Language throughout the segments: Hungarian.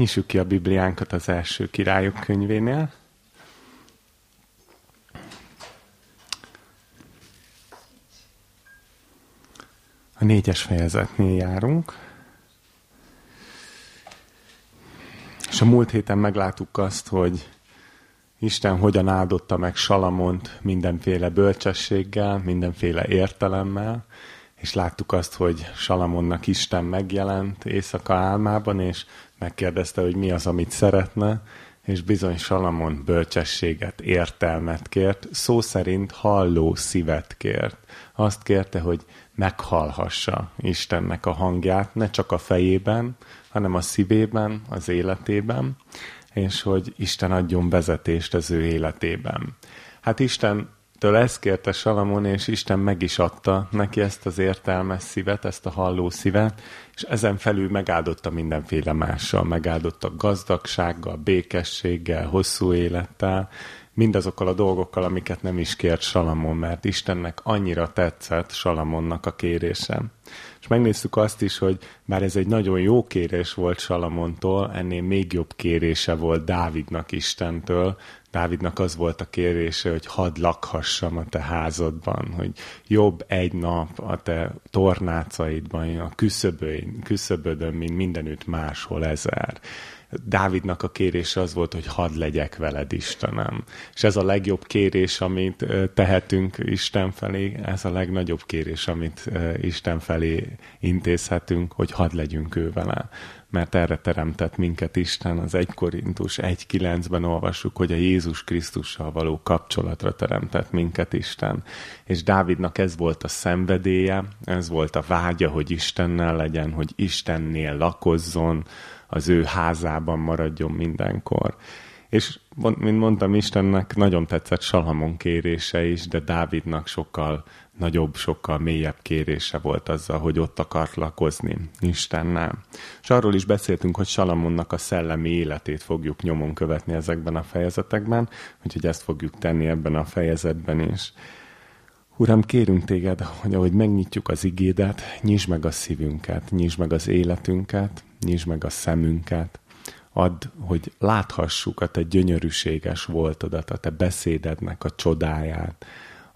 Nyissuk ki a Bibliánkat az első királyok könyvénél. A négyes fejezetnél járunk. És a múlt héten megláttuk azt, hogy Isten hogyan áldotta meg Salamont mindenféle bölcsességgel, mindenféle értelemmel, és láttuk azt, hogy Salamonnak Isten megjelent éjszaka álmában, és megkérdezte, hogy mi az, amit szeretne, és bizony Salamon bölcsességet, értelmet kért, szó szerint halló szívet kért. Azt kérte, hogy meghallhassa Istennek a hangját, ne csak a fejében, hanem a szívében, az életében, és hogy Isten adjon vezetést az ő életében. Hát Isten Től ezt kérte Salamon, és Isten meg is adta neki ezt az értelmes szívet, ezt a halló szívet, és ezen felül megáldotta mindenféle mással, megáldotta gazdagsággal, békességgel, hosszú élettel, mindazokkal a dolgokkal, amiket nem is kért Salamon, mert Istennek annyira tetszett Salamonnak a kérése. És megnéztük azt is, hogy bár ez egy nagyon jó kérés volt Salamontól, ennél még jobb kérése volt Dávidnak Istentől, Dávidnak az volt a kérése, hogy hadd lakhassam a te házadban, hogy jobb egy nap a te tornácaidban, a küszöbödön, mint mindenütt máshol ezer. Dávidnak a kérése az volt, hogy hadd legyek veled, Istenem. És ez a legjobb kérés, amit tehetünk Isten felé, ez a legnagyobb kérés, amit Isten felé intézhetünk, hogy hadd legyünk ő vele mert erre teremtett minket Isten. Az 1 Korintus 1.9-ben olvassuk, hogy a Jézus Krisztussal való kapcsolatra teremtett minket Isten. És Dávidnak ez volt a szenvedélye, ez volt a vágya, hogy Istennel legyen, hogy Istennél lakozzon, az ő házában maradjon mindenkor. És mint mondtam, Istennek nagyon tetszett Salamon kérése is, de Dávidnak sokkal nagyobb, sokkal mélyebb kérése volt azzal, hogy ott akart lakozni Istennel. És arról is beszéltünk, hogy Salamonnak a szellemi életét fogjuk nyomon követni ezekben a fejezetekben, úgyhogy ezt fogjuk tenni ebben a fejezetben is. Uram, kérünk téged, hogy ahogy megnyitjuk az igédet, nyisd meg a szívünket, nyisd meg az életünket, nyisd meg a szemünket, add, hogy láthassuk a te gyönyörűséges voltodat, a te beszédednek a csodáját,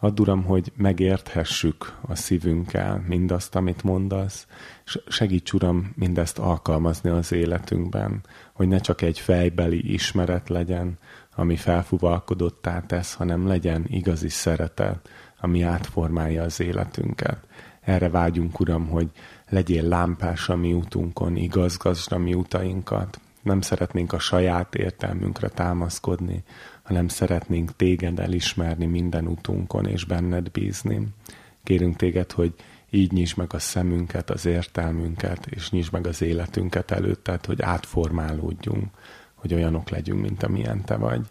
Add, Uram, hogy megérthessük a szívünkkel mindazt, amit mondasz, és segíts, Uram, mindezt alkalmazni az életünkben, hogy ne csak egy fejbeli ismeret legyen, ami felfuvalkodottá tesz, hanem legyen igazi szeretet, ami átformálja az életünket. Erre vágyunk, Uram, hogy legyél lámpás a mi útunkon, igazgazd a mi utainkat. Nem szeretnénk a saját értelmünkre támaszkodni, hanem szeretnénk téged elismerni minden utunkon, és benned bízni. Kérünk téged, hogy így nyisd meg a szemünket, az értelmünket, és nyisd meg az életünket előtted, hogy átformálódjunk, hogy olyanok legyünk, mint amilyen te vagy.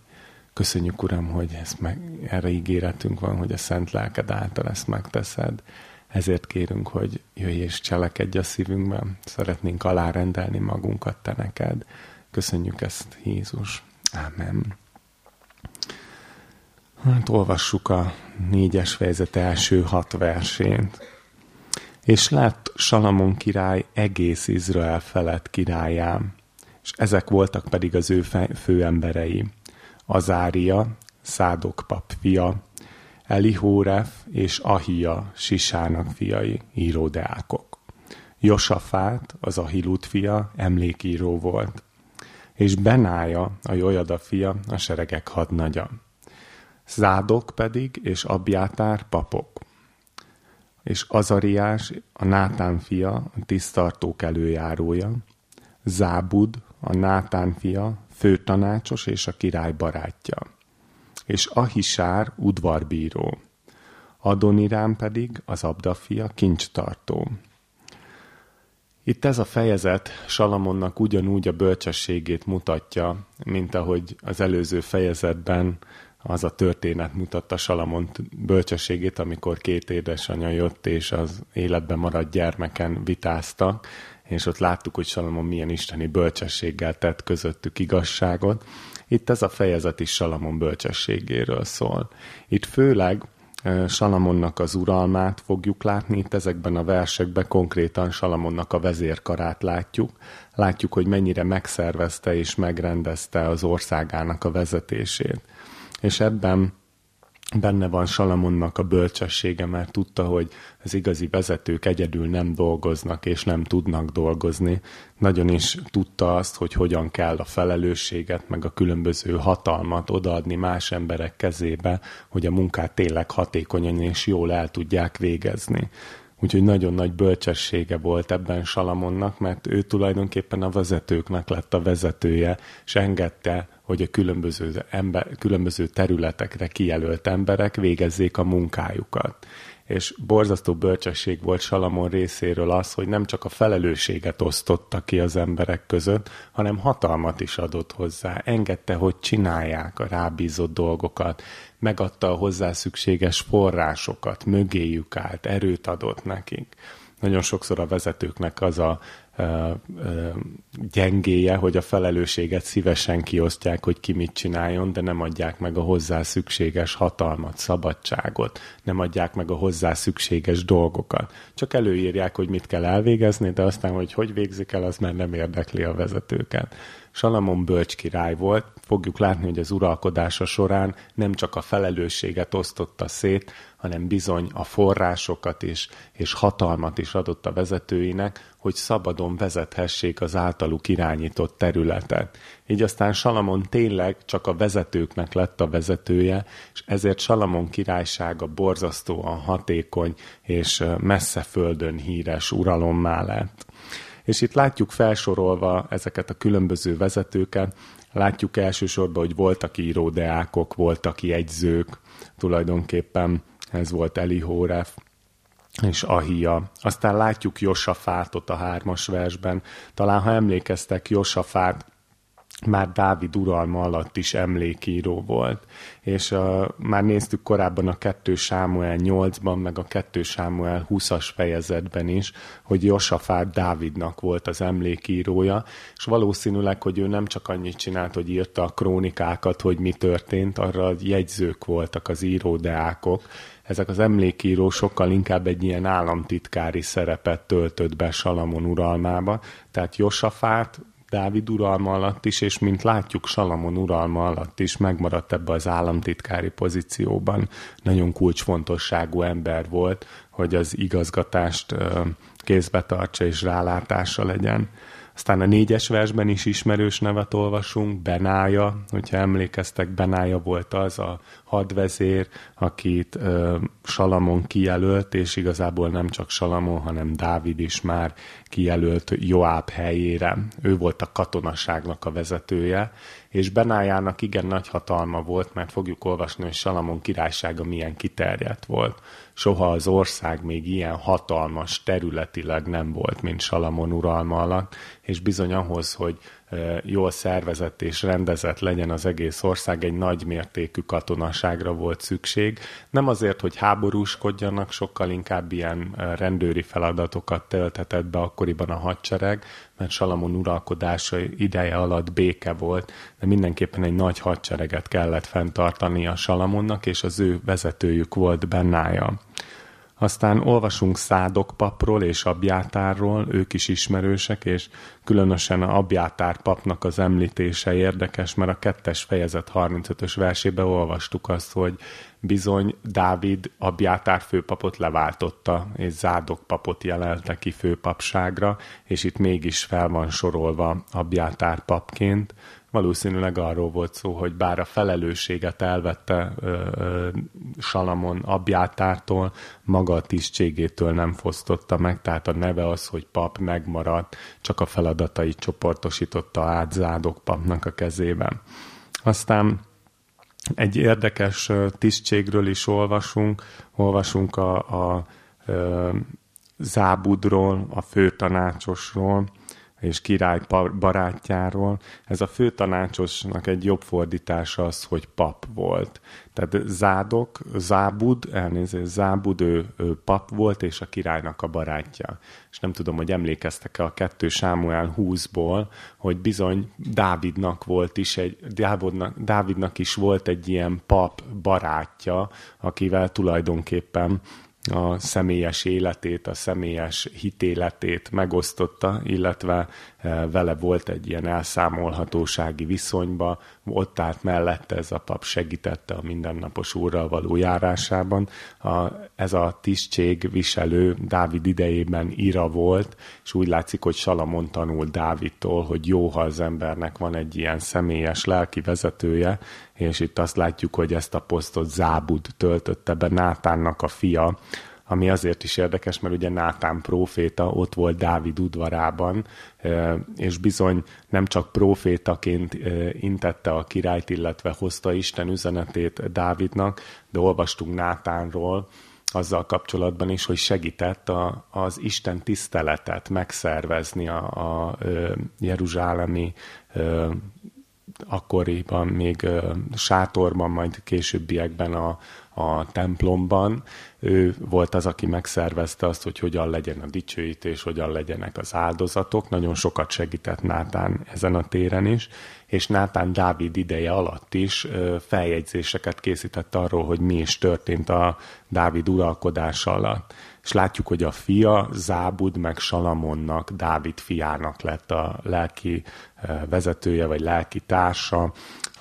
Köszönjük, Uram, hogy ezt meg, erre ígéretünk van, hogy a Szent Lelked által ezt megteszed. Ezért kérünk, hogy jöjj és cselekedj a szívünkben. Szeretnénk alárendelni magunkat te neked. Köszönjük ezt, Jézus. Amen. Hát olvassuk a négyes fejezet első hat versét. És lett Salamon király egész Izrael felett királyám, és ezek voltak pedig az ő főemberei. Azária, Szádok pap fia, Elihóref és Ahia, Sisának fiai, íródeákok. Josafát, az Ahilut fia, emlékíró volt, és Benája, a Jojada fia, a seregek hadnagya. Zádok pedig és Abjátár papok. És Azariás, a Nátán fia, a tisztartók előjárója, Zábud, a Nátán fia, főtanácsos és a király barátja, és Ahisár udvarbíró, Adonirám pedig az Abda fia kincstartó. Itt ez a fejezet Salamonnak ugyanúgy a bölcsességét mutatja, mint ahogy az előző fejezetben az a történet mutatta Salamon bölcsességét, amikor két édesanyja jött, és az életben maradt gyermeken vitáztak, és ott láttuk, hogy Salamon milyen isteni bölcsességgel tett közöttük igazságot. Itt ez a fejezet is Salamon bölcsességéről szól. Itt főleg Salamonnak az uralmát fogjuk látni, itt ezekben a versekben konkrétan Salamonnak a vezérkarát látjuk. Látjuk, hogy mennyire megszervezte és megrendezte az országának a vezetését. És ebben benne van Salamonnak a bölcsessége, mert tudta, hogy az igazi vezetők egyedül nem dolgoznak és nem tudnak dolgozni. Nagyon is tudta azt, hogy hogyan kell a felelősséget, meg a különböző hatalmat odaadni más emberek kezébe, hogy a munkát tényleg hatékonyan és jól el tudják végezni. Úgyhogy nagyon nagy bölcsessége volt ebben Salamonnak, mert ő tulajdonképpen a vezetőknek lett a vezetője, és engedte, hogy a különböző, ember, különböző területekre kijelölt emberek végezzék a munkájukat. És borzasztó bölcsesség volt Salamon részéről az, hogy nem csak a felelősséget osztotta ki az emberek között, hanem hatalmat is adott hozzá. Engedte, hogy csinálják a rábízott dolgokat, megadta a hozzá szükséges forrásokat, mögéjük állt, erőt adott nekik. Nagyon sokszor a vezetőknek az a gyengéje, hogy a felelősséget szívesen kiosztják, hogy ki mit csináljon, de nem adják meg a hozzá szükséges hatalmat, szabadságot, nem adják meg a hozzá szükséges dolgokat. Csak előírják, hogy mit kell elvégezni, de aztán, hogy hogy végzik el, az már nem érdekli a vezetőket. Salamon bölcs király volt, fogjuk látni, hogy az uralkodása során nem csak a felelősséget osztotta szét, hanem bizony a forrásokat is, és hatalmat is adott a vezetőinek, hogy szabadon vezethessék az általuk irányított területet. Így aztán Salamon tényleg csak a vezetőknek lett a vezetője, és ezért Salamon királysága borzasztóan hatékony és messze földön híres uralommá lett. És itt látjuk felsorolva ezeket a különböző vezetőket, látjuk elsősorban, hogy voltak íródeákok, voltak jegyzők, tulajdonképpen ez volt Elihóref, és Ahia. Aztán látjuk Josafátot a hármas versben. Talán, ha emlékeztek, Josafát már Dávid uralma alatt is emlékíró volt. És uh, már néztük korábban a 2 Sámuel 8-ban, meg a 2 Sámuel 20-as fejezetben is, hogy Josafát Dávidnak volt az emlékírója, és valószínűleg, hogy ő nem csak annyit csinált, hogy írta a krónikákat, hogy mi történt, arra jegyzők voltak az íródeákok, ezek az emlékíró sokkal inkább egy ilyen államtitkári szerepet töltött be Salamon uralmába, tehát Josafát Dávid uralma alatt is, és mint látjuk, Salamon uralma alatt is megmaradt ebbe az államtitkári pozícióban. Nagyon kulcsfontosságú ember volt, hogy az igazgatást kézbe tartsa és rálátása legyen. Aztán a négyes versben is ismerős nevet olvasunk, Benája, hogyha emlékeztek, Benája volt az a hadvezér, akit uh, Salamon kijelölt, és igazából nem csak Salamon, hanem Dávid is már kijelölt Joáb helyére. Ő volt a katonaságnak a vezetője, és Benájának igen nagy hatalma volt, mert fogjuk olvasni, hogy Salamon királysága milyen kiterjedt volt. Soha az ország még ilyen hatalmas területileg nem volt, mint Salamon uralma alatt, és bizony ahhoz, hogy jól szervezett és rendezett legyen az egész ország, egy nagy mértékű katonaságra volt szükség. Nem azért, hogy háborúskodjanak, sokkal inkább ilyen rendőri feladatokat tölthetett be akkoriban a hadsereg, mert Salamon uralkodása ideje alatt béke volt, de mindenképpen egy nagy hadsereget kellett fenntartani a Salamonnak, és az ő vezetőjük volt Bennája. Aztán olvasunk Szádok papról és Abjátárról, ők is ismerősek, és különösen a Abjátár papnak az említése érdekes, mert a kettes fejezet 35-ös versébe olvastuk azt, hogy bizony Dávid Abjátár főpapot leváltotta, és Zádok papot jelelte ki főpapságra, és itt mégis fel van sorolva Abjátár papként, valószínűleg arról volt szó, hogy bár a felelősséget elvette ö, ö, Salamon Abjátártól, maga a tisztségétől nem fosztotta meg, tehát a neve az, hogy pap megmaradt, csak a feladatait csoportosította át Zádok papnak a kezében. Aztán egy érdekes tisztségről is olvasunk, olvasunk a, a, a Zábudról, a főtanácsosról, és király barátjáról. Ez a főtanácsosnak egy jobb fordítása az, hogy pap volt. Tehát Zádok, Zábud, elnézést, Zábud, ő, ő pap volt, és a királynak a barátja. És nem tudom, hogy emlékeztek-e a kettő Sámuel 20-ból, hogy bizony Dávidnak volt is egy, Dávidnak, Dávidnak is volt egy ilyen pap barátja, akivel tulajdonképpen a személyes életét, a személyes hitéletét megosztotta, illetve vele volt egy ilyen elszámolhatósági viszonyba, ott állt mellette ez a pap segítette a mindennapos úrral való járásában. A, ez a tisztség viselő Dávid idejében ira volt, és úgy látszik, hogy Salamon tanul Dávidtól, hogy jó, ha az embernek van egy ilyen személyes lelki vezetője, és itt azt látjuk, hogy ezt a posztot Zábud töltötte be Nátánnak a fia, ami azért is érdekes, mert ugye Nátán próféta ott volt Dávid udvarában, és bizony nem csak prófétaként intette a királyt, illetve hozta Isten üzenetét Dávidnak, de olvastunk Nátánról, azzal kapcsolatban is, hogy segített a, az Isten tiszteletet megszervezni a, a jeruzsálemi akkoriban még sátorban, majd későbbiekben a, a templomban. Ő volt az, aki megszervezte azt, hogy hogyan legyen a dicsőítés, hogyan legyenek az áldozatok. Nagyon sokat segített Nátán ezen a téren is, és Nátán Dávid ideje alatt is feljegyzéseket készített arról, hogy mi is történt a Dávid uralkodása alatt. És látjuk, hogy a fia Zábud meg Salamonnak, Dávid fiának lett a lelki vezetője, vagy lelki társa,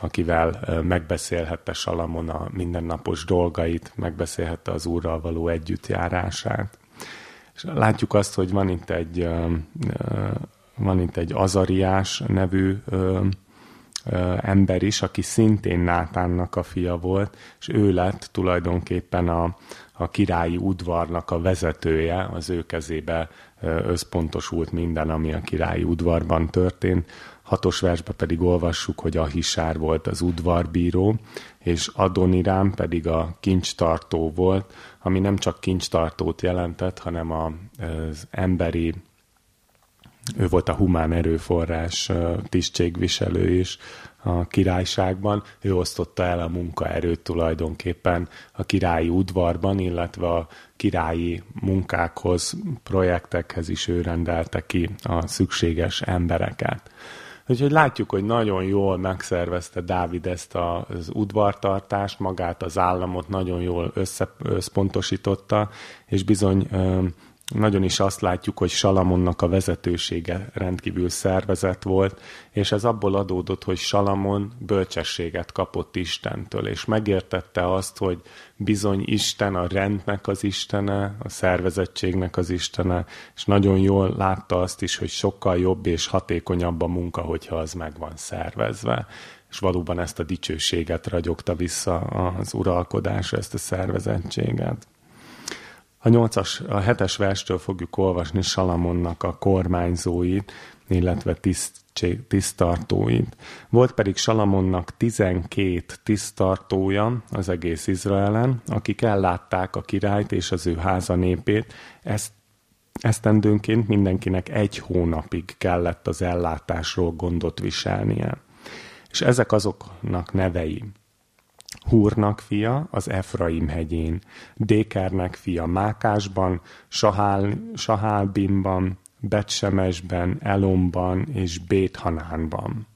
akivel megbeszélhette Salamon a mindennapos dolgait, megbeszélhette az úrral való együttjárását. És látjuk azt, hogy van itt egy, van itt egy Azariás nevű ember is, aki szintén Nátánnak a fia volt, és ő lett tulajdonképpen a, a királyi udvarnak a vezetője, az ő kezébe összpontosult minden, ami a királyi udvarban történt. Hatos versben pedig olvassuk, hogy a Hisár volt az udvarbíró, és Adonirám pedig a kincstartó volt, ami nem csak kincstartót jelentett, hanem az emberi ő volt a humán erőforrás tisztségviselő is a királyságban. Ő osztotta el a munkaerőt tulajdonképpen a királyi udvarban, illetve a királyi munkákhoz, projektekhez is ő rendelte ki a szükséges embereket. Úgyhogy látjuk, hogy nagyon jól megszervezte Dávid ezt az udvartartást, magát az államot nagyon jól összpontosította, és bizony nagyon is azt látjuk, hogy Salamonnak a vezetősége rendkívül szervezett volt, és ez abból adódott, hogy Salamon bölcsességet kapott Istentől, és megértette azt, hogy bizony Isten a rendnek az Istene, a szervezettségnek az Istene, és nagyon jól látta azt is, hogy sokkal jobb és hatékonyabb a munka, hogyha az meg van szervezve és valóban ezt a dicsőséget ragyogta vissza az uralkodásra, ezt a szervezettséget. A nyolcas, a hetes verstől fogjuk olvasni Salamonnak a kormányzóit, illetve tisztség, tisztartóit. Volt pedig Salamonnak tizenkét tisztartója az egész Izraelen, akik ellátták a királyt és az ő háza népét. Ezt esztendőnként mindenkinek egy hónapig kellett az ellátásról gondot viselnie. És ezek azoknak nevei. Húrnak fia az Efraim hegyén, Dékernek fia Mákásban, Sahál, Sahálbimban, Betsemesben, Elomban és Béthanánban.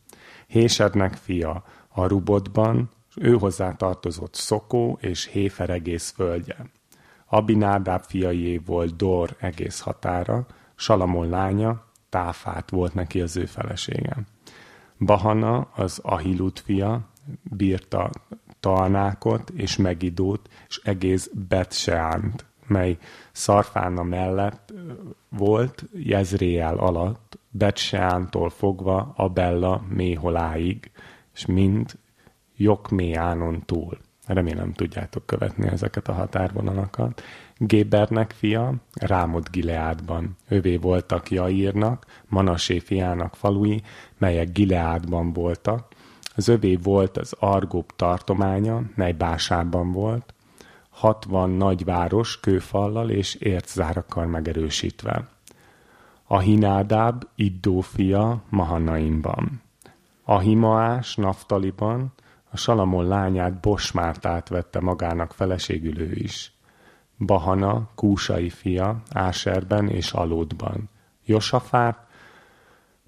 Hésednek fia Arubotban, ő hozzá tartozott Szokó és Héfer egész földje. Abinádáb fiaié volt Dor egész határa, Salamon lánya, Táfát volt neki az ő felesége. Bahana az Ahilut fia, bírta Talnákot és Megidót, és egész Betseánt, mely Szarfána mellett volt, Jezréel alatt, Betseántól fogva Abella méholáig, és mind Jokméánon túl. Remélem tudjátok követni ezeket a határvonalakat. Gébernek fia, Rámot Gileádban. Övé voltak Jaírnak, Manasé fiának falui, melyek Gileádban voltak, az övé volt az Argób tartománya, mely Básában volt, 60 nagyváros kőfallal és értzárakkal megerősítve. Ahinádáb Iddó fia Mahanaimban, Ahimaás Naftaliban, a Salamon lányát Bosmártát vette magának feleségül ő is. Bahana, Kúsai fia, Áserben és Alódban. Josafát,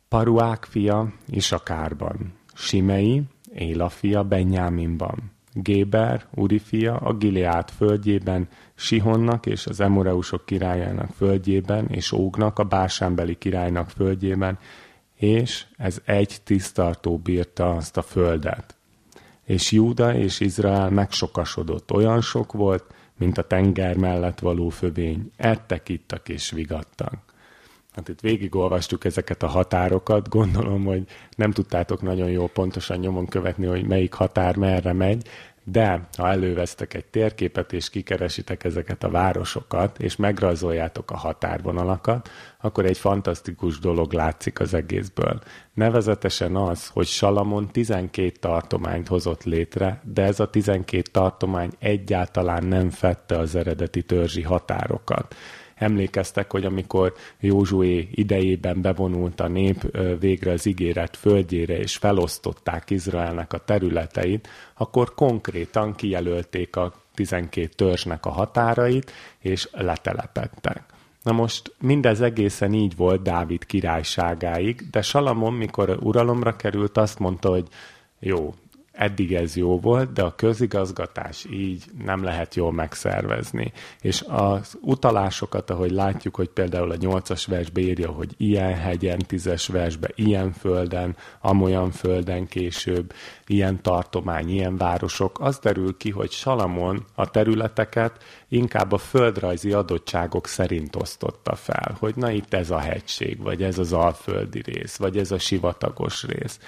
Paruák fia, Isakárban. Simei, Éla fia, Benyáminban. Géber, Uri fia, a Gileát földjében, Sihonnak és az Emoreusok királyának földjében, és Ógnak, a Básánbeli királynak földjében, és ez egy tisztartó bírta azt a földet. És Júda és Izrael megsokasodott, olyan sok volt, mint a tenger mellett való fövény. Ettek, ittak és vigadtak. Hát itt végigolvastuk ezeket a határokat, gondolom, hogy nem tudtátok nagyon jól pontosan nyomon követni, hogy melyik határ merre megy, de ha elővesztek egy térképet, és kikeresitek ezeket a városokat, és megrajzoljátok a határvonalakat, akkor egy fantasztikus dolog látszik az egészből. Nevezetesen az, hogy Salamon 12 tartományt hozott létre, de ez a 12 tartomány egyáltalán nem fette az eredeti törzsi határokat emlékeztek, hogy amikor Józsué idejében bevonult a nép végre az ígéret földjére, és felosztották Izraelnek a területeit, akkor konkrétan kijelölték a 12 törzsnek a határait, és letelepettek. Na most mindez egészen így volt Dávid királyságáig, de Salamon, mikor uralomra került, azt mondta, hogy jó, eddig ez jó volt, de a közigazgatás így nem lehet jól megszervezni. És az utalásokat, ahogy látjuk, hogy például a nyolcas versbe írja, hogy ilyen hegyen, tízes versbe, ilyen földen, amolyan földen később, ilyen tartomány, ilyen városok, az derül ki, hogy Salamon a területeket inkább a földrajzi adottságok szerint osztotta fel, hogy na itt ez a hegység, vagy ez az alföldi rész, vagy ez a sivatagos rész.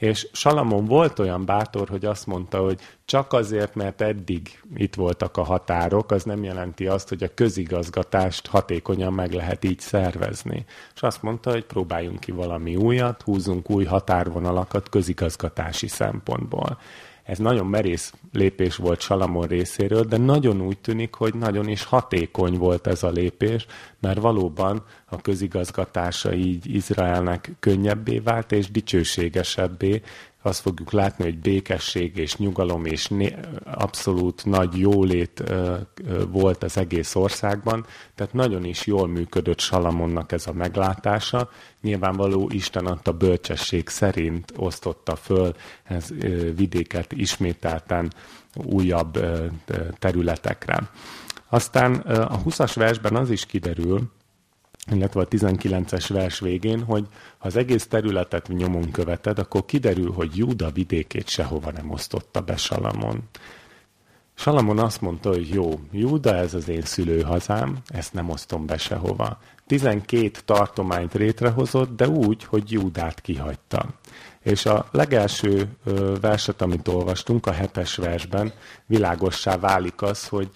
És Salamon volt olyan bátor, hogy azt mondta, hogy csak azért, mert eddig itt voltak a határok, az nem jelenti azt, hogy a közigazgatást hatékonyan meg lehet így szervezni. És azt mondta, hogy próbáljunk ki valami újat, húzunk új határvonalakat közigazgatási szempontból. Ez nagyon merész lépés volt Salamon részéről, de nagyon úgy tűnik, hogy nagyon is hatékony volt ez a lépés, mert valóban a közigazgatása így Izraelnek könnyebbé vált és dicsőségesebbé, azt fogjuk látni, hogy békesség és nyugalom és né- abszolút nagy jólét ö, ö, volt az egész országban, tehát nagyon is jól működött Salamonnak ez a meglátása. Nyilvánvaló Isten adta bölcsesség szerint osztotta föl ez ö, vidéket ismételten újabb ö, területekre. Aztán a 20-as versben az is kiderül, illetve a 19-es vers végén, hogy ha az egész területet nyomon követed, akkor kiderül, hogy Júda vidékét sehova nem osztotta be Salamon. Salamon azt mondta, hogy jó, Júda ez az én szülőhazám, ezt nem osztom be sehova. 12 tartományt létrehozott, de úgy, hogy Júdát kihagyta. És a legelső verset, amit olvastunk, a hetes versben világossá válik az, hogy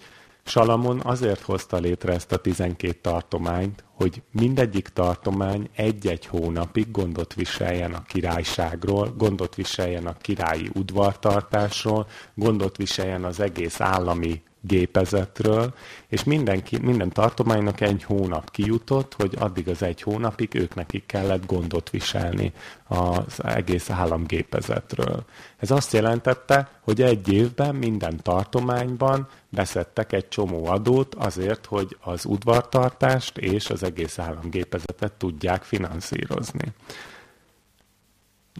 Salamon azért hozta létre ezt a 12 tartományt, hogy mindegyik tartomány egy-egy hónapig gondot viseljen a királyságról, gondot viseljen a királyi udvartartásról, gondot viseljen az egész állami gépezetről, és mindenki, minden tartománynak egy hónap kijutott, hogy addig az egy hónapig ők nekik kellett gondot viselni az egész államgépezetről. Ez azt jelentette, hogy egy évben minden tartományban beszedtek egy csomó adót azért, hogy az udvartartást és az egész államgépezetet tudják finanszírozni.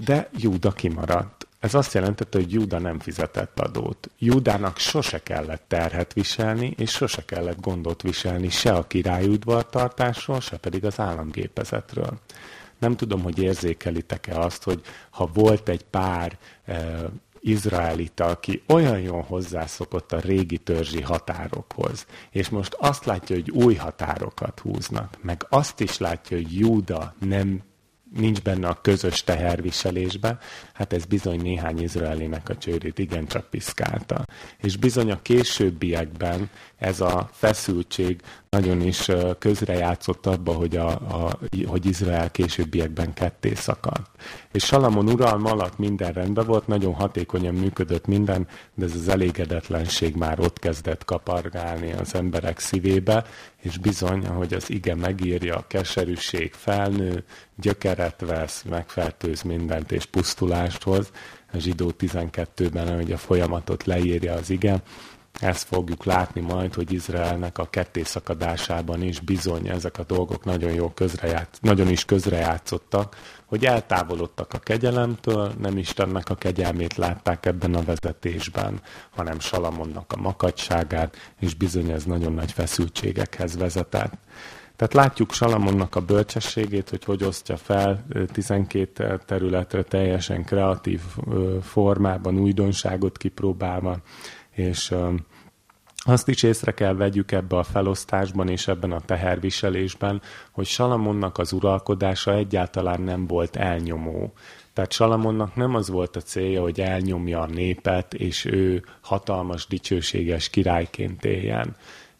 De Júda kimaradt. Ez azt jelentette, hogy Júda nem fizetett adót. Júdának sose kellett terhet viselni, és sose kellett gondot viselni se a király udvartartásról, se pedig az államgépezetről. Nem tudom, hogy érzékelitek-e azt, hogy ha volt egy pár eh, izraelita, aki olyan jól hozzászokott a régi törzsi határokhoz, és most azt látja, hogy új határokat húznak, meg azt is látja, hogy Júda nem nincs benne a közös teherviselésbe, hát ez bizony néhány izraelinek a csőrét igencsak piszkálta. És bizony a későbbiekben ez a feszültség nagyon is közrejátszott abba, hogy, a, a, hogy Izrael későbbiekben ketté szakadt. És Salamon uralma alatt minden rendben volt, nagyon hatékonyan működött minden, de ez az elégedetlenség már ott kezdett kapargálni az emberek szívébe, és bizony, ahogy az ige megírja, a keserűség felnő, gyökeret vesz, megfertőz mindent és pusztulást hoz. A zsidó 12-ben, ahogy a folyamatot leírja az ige, ezt fogjuk látni majd, hogy Izraelnek a kettészakadásában is bizony ezek a dolgok nagyon, jó közrejátsz, nagyon is közrejátszottak, hogy eltávolodtak a kegyelemtől, nem Istennek a kegyelmét látták ebben a vezetésben, hanem Salamonnak a makadságát, és bizony ez nagyon nagy feszültségekhez vezetett. Tehát látjuk Salamonnak a bölcsességét, hogy hogy osztja fel 12 területre teljesen kreatív formában, újdonságot kipróbálva, és azt is észre kell vegyük ebbe a felosztásban és ebben a teherviselésben, hogy Salamonnak az uralkodása egyáltalán nem volt elnyomó. Tehát Salamonnak nem az volt a célja, hogy elnyomja a népet, és ő hatalmas, dicsőséges királyként éljen.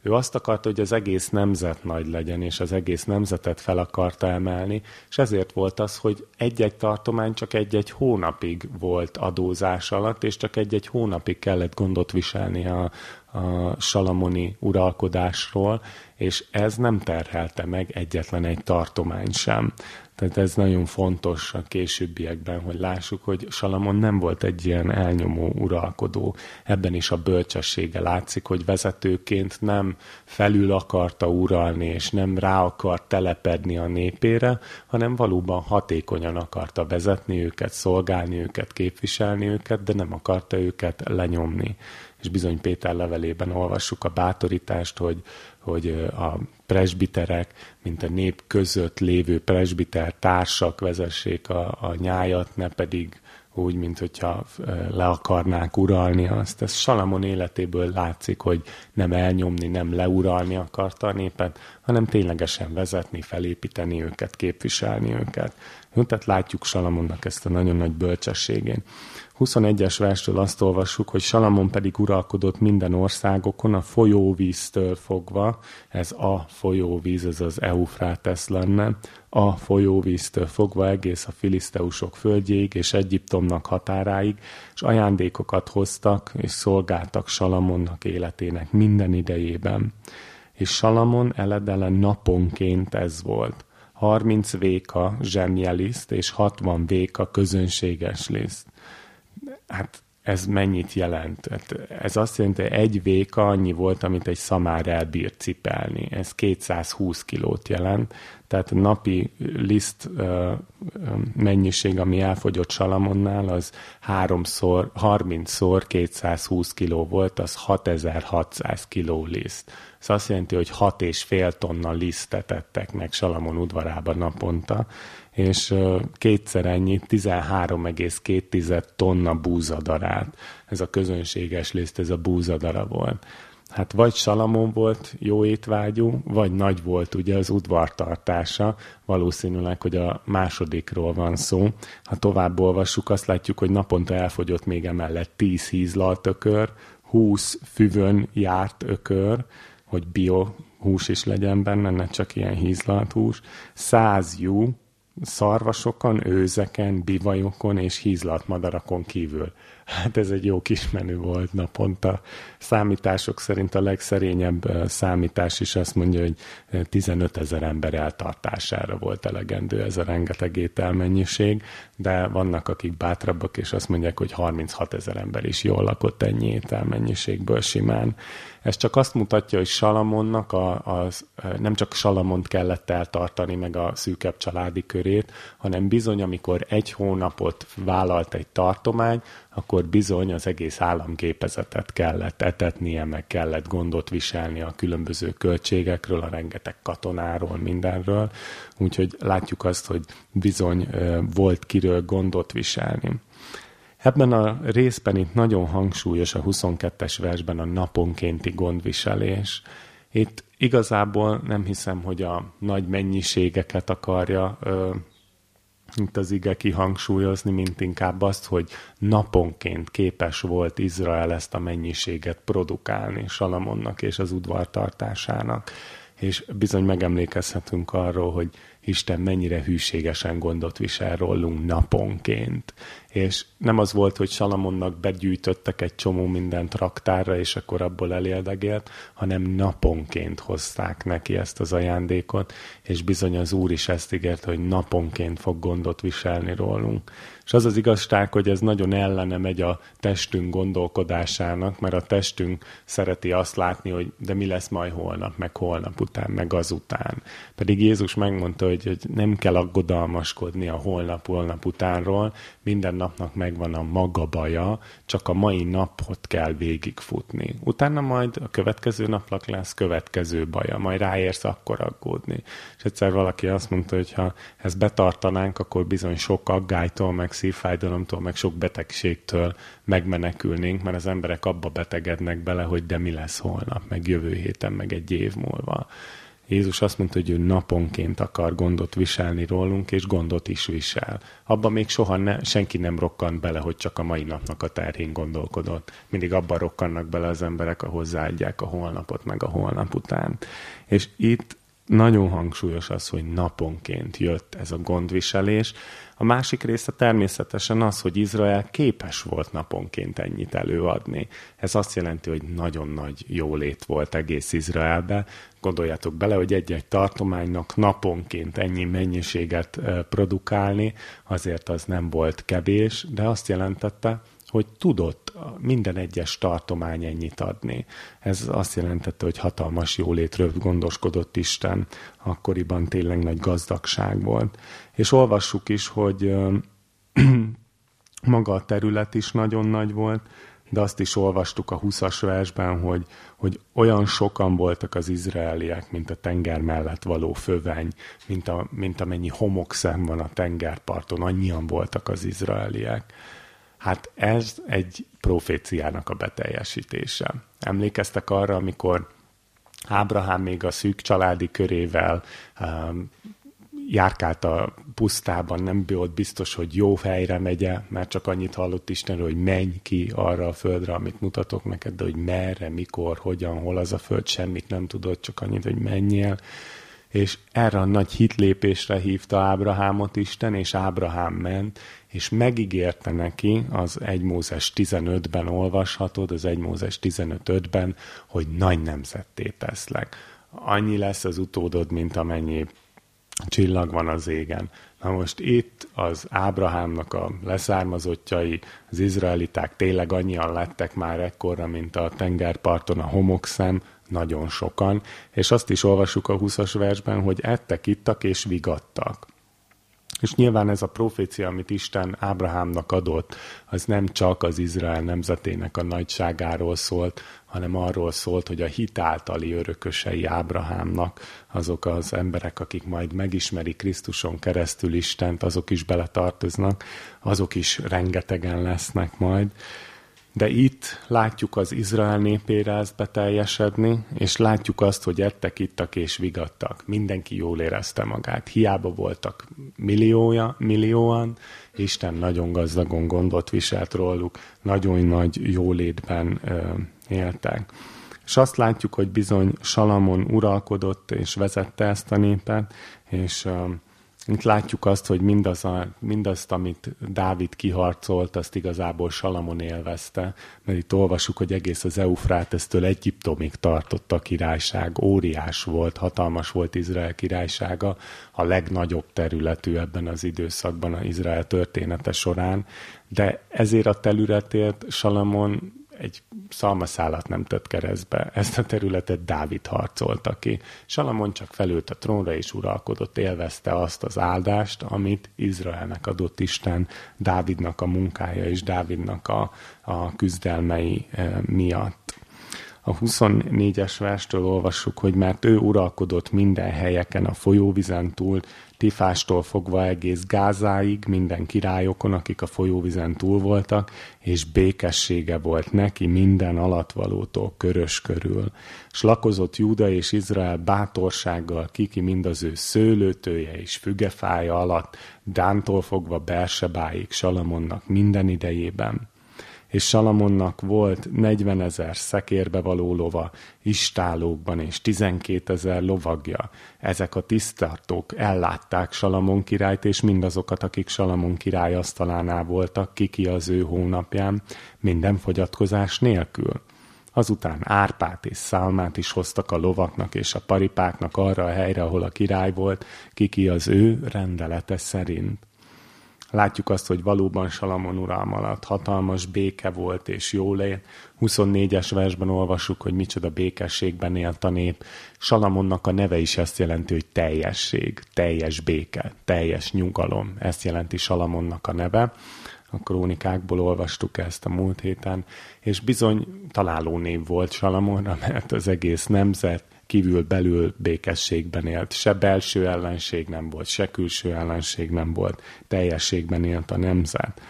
Ő azt akarta, hogy az egész nemzet nagy legyen, és az egész nemzetet fel akarta emelni, és ezért volt az, hogy egy-egy tartomány csak egy-egy hónapig volt adózás alatt, és csak egy-egy hónapig kellett gondot viselni a, a salamoni uralkodásról, és ez nem terhelte meg egyetlen egy tartomány sem. Tehát ez nagyon fontos a későbbiekben, hogy lássuk, hogy Salamon nem volt egy ilyen elnyomó uralkodó. Ebben is a bölcsessége látszik, hogy vezetőként nem felül akarta uralni, és nem rá akart telepedni a népére, hanem valóban hatékonyan akarta vezetni őket, szolgálni őket, képviselni őket, de nem akarta őket lenyomni és bizony Péter levelében olvassuk a bátorítást, hogy, hogy a presbiterek, mint a nép között lévő presbiter társak vezessék a, a nyájat, ne pedig úgy, mint hogyha le akarnák uralni azt. Ez Salamon életéből látszik, hogy nem elnyomni, nem leuralni akarta a népet, hanem ténylegesen vezetni, felépíteni őket, képviselni őket. Tehát látjuk Salamonnak ezt a nagyon nagy bölcsességén. 21-es verstől azt olvassuk, hogy Salamon pedig uralkodott minden országokon a folyóvíztől fogva, ez a folyóvíz, ez az Eufrátesz lenne, a folyóvíztől fogva egész a filiszteusok földjéig és Egyiptomnak határáig, és ajándékokat hoztak és szolgáltak Salamonnak életének minden idejében. És Salamon eledele naponként ez volt. 30 véka zsemjeliszt és 60 véka közönséges liszt hát ez mennyit jelent? Hát ez azt jelenti, hogy egy véka annyi volt, amit egy szamár elbír cipelni. Ez 220 kilót jelent, tehát a napi liszt mennyiség, ami elfogyott Salamonnál, az 3-szor, 30-szor 220 kiló volt, az 6600 kiló liszt. Ez azt jelenti, hogy 6 és fél tonna lisztet ettek meg Salamon udvarában naponta, és kétszer ennyi, 13,2 tonna búzadarát. Ez a közönséges liszt, ez a búzadara volt. Hát vagy Salamon volt jó étvágyú, vagy nagy volt ugye az udvartartása, valószínűleg, hogy a másodikról van szó. Ha tovább olvassuk, azt látjuk, hogy naponta elfogyott még emellett 10 hízlalt ökör, 20 füvön járt ökör, hogy bio hús is legyen benne, ne csak ilyen hízlalt hús, 100 jú, szarvasokon, őzeken, bivajokon és hízlatmadarakon kívül. Hát ez egy jó kis menü volt naponta. Számítások szerint a legszerényebb számítás is azt mondja, hogy 15 ezer ember eltartására volt elegendő ez a rengeteg ételmennyiség, de vannak, akik bátrabbak, és azt mondják, hogy 36 ezer ember is jól lakott ennyi ételmennyiségből simán. Ez csak azt mutatja, hogy Salamonnak a, az, nem csak Salamont kellett eltartani, meg a szűkebb családi körét, hanem bizony, amikor egy hónapot vállalt egy tartomány, akkor bizony az egész államképezetet kellett etetnie, meg kellett gondot viselni a különböző költségekről, a rengeteg katonáról, mindenről. Úgyhogy látjuk azt, hogy bizony volt kiről gondot viselni. Ebben a részben itt nagyon hangsúlyos a 22-es versben a naponkénti gondviselés. Itt igazából nem hiszem, hogy a nagy mennyiségeket akarja itt az ige kihangsúlyozni, mint inkább azt, hogy naponként képes volt Izrael ezt a mennyiséget produkálni Salamonnak és az udvartartásának. És bizony megemlékezhetünk arról, hogy Isten mennyire hűségesen gondot visel rólunk naponként. És nem az volt, hogy Salamonnak begyűjtöttek egy csomó mindent raktárra, és akkor abból eléldegélt, hanem naponként hozták neki ezt az ajándékot, és bizony az Úr is ezt ígért, hogy naponként fog gondot viselni rólunk. És az az igazság, hogy ez nagyon ellene megy a testünk gondolkodásának, mert a testünk szereti azt látni, hogy de mi lesz majd holnap, meg holnap után, meg azután. Pedig Jézus megmondta, hogy, hogy nem kell aggodalmaskodni a holnap-holnap utánról, minden napnak megvan a maga baja, csak a mai napot kell végigfutni. Utána majd a következő napnak lesz következő baja, majd ráérsz akkor aggódni. És egyszer valaki azt mondta, hogy ha ezt betartanánk, akkor bizony sok aggálytól, meg szívfájdalomtól, meg sok betegségtől megmenekülnénk, mert az emberek abba betegednek bele, hogy de mi lesz holnap, meg jövő héten, meg egy év múlva. Jézus azt mondta, hogy ő naponként akar gondot viselni rólunk, és gondot is visel. Abban még soha ne, senki nem rokkant bele, hogy csak a mai napnak a terhén gondolkodott. Mindig abban rokkannak bele az emberek, a hozzáadják a holnapot, meg a holnap után. És itt nagyon hangsúlyos az, hogy naponként jött ez a gondviselés. A másik része természetesen az, hogy Izrael képes volt naponként ennyit előadni. Ez azt jelenti, hogy nagyon nagy jólét volt egész Izraelbe. Gondoljátok bele, hogy egy-egy tartománynak naponként ennyi mennyiséget produkálni, azért az nem volt kevés, de azt jelentette, hogy tudott minden egyes tartomány ennyit adni. Ez azt jelentette, hogy hatalmas jólétről gondoskodott Isten, akkoriban tényleg nagy gazdagság volt. És olvassuk is, hogy maga a terület is nagyon nagy volt, de azt is olvastuk a 20-as versben, hogy, hogy olyan sokan voltak az izraeliek, mint a tenger mellett való föveny, mint, a, mint amennyi homokszem van a tengerparton, annyian voltak az izraeliek. Hát ez egy proféciának a beteljesítése. Emlékeztek arra, amikor Ábrahám még a szűk családi körével um, járkált a pusztában, nem volt biztos, hogy jó helyre megye, mert csak annyit hallott Istenről, hogy menj ki arra a földre, amit mutatok neked, de hogy merre, mikor, hogyan, hol az a föld, semmit nem tudott, csak annyit, hogy menjél és erre a nagy hitlépésre hívta Ábrahámot Isten, és Ábrahám ment, és megígérte neki, az 1 Mózes 15-ben olvashatod, az 1 Mózes 15-ben, hogy nagy nemzetté teszlek. Annyi lesz az utódod, mint amennyi csillag van az égen. Na most itt az Ábrahámnak a leszármazottjai, az izraeliták tényleg annyian lettek már ekkorra, mint a tengerparton a homokszem, nagyon sokan, és azt is olvassuk a 20-as versben, hogy ettek, ittak és vigadtak. És nyilván ez a profécia, amit Isten Ábrahámnak adott, az nem csak az Izrael nemzetének a nagyságáról szólt, hanem arról szólt, hogy a hitáltali örökösei Ábrahámnak, azok az emberek, akik majd megismeri Krisztuson keresztül Istent, azok is beletartoznak, azok is rengetegen lesznek majd. De itt látjuk az Izrael népére ezt beteljesedni, és látjuk azt, hogy ettek, ittak és vigadtak. Mindenki jól érezte magát. Hiába voltak milliója, millióan, Isten nagyon gazdagon gondot viselt róluk, nagyon nagy jólétben ö, éltek. És azt látjuk, hogy bizony Salamon uralkodott és vezette ezt a népet, és ö, itt látjuk azt, hogy mindaz a, mindazt, amit Dávid kiharcolt, azt igazából Salamon élvezte, mert itt olvasjuk, hogy egész az Eufrátesztől Egyiptomig tartott a királyság, óriás volt, hatalmas volt Izrael királysága, a legnagyobb területű ebben az időszakban a Izrael története során, de ezért a területért Salamon egy szalmaszálat nem tett keresztbe. Ezt a területet Dávid harcolta ki. Salamon csak felült a trónra és uralkodott, élvezte azt az áldást, amit Izraelnek adott Isten Dávidnak a munkája és Dávidnak a, a küzdelmei eh, miatt. A 24-es verstől olvassuk, hogy mert ő uralkodott minden helyeken a folyóvizen túl, Tifástól fogva egész Gázáig, minden királyokon, akik a folyóvizen túl voltak, és békessége volt neki minden alatvalótól körös körül. S lakozott Júda és Izrael bátorsággal kiki mind az ő szőlőtője és fügefája alatt, Dántól fogva Bersebáig Salamonnak minden idejében és Salamonnak volt 40 ezer szekérbe való lova, istálókban és 12 ezer lovagja. Ezek a tisztartók ellátták Salamon királyt, és mindazokat, akik Salamon király asztalánál voltak, kiki az ő hónapján, minden fogyatkozás nélkül. Azután árpát és szálmát is hoztak a lovaknak és a paripáknak arra a helyre, ahol a király volt, kiki az ő rendelete szerint. Látjuk azt, hogy valóban Salamon uralm alatt hatalmas béke volt és jólét. 24-es versben olvassuk, hogy micsoda békességben élt a nép. Salamonnak a neve is ezt jelenti, hogy teljesség, teljes béke, teljes nyugalom. Ezt jelenti Salamonnak a neve. A krónikákból olvastuk ezt a múlt héten, és bizony találó név volt Salamonra, mert az egész nemzet kívül belül békességben élt. Se belső ellenség nem volt, se külső ellenség nem volt. Teljességben élt a nemzet.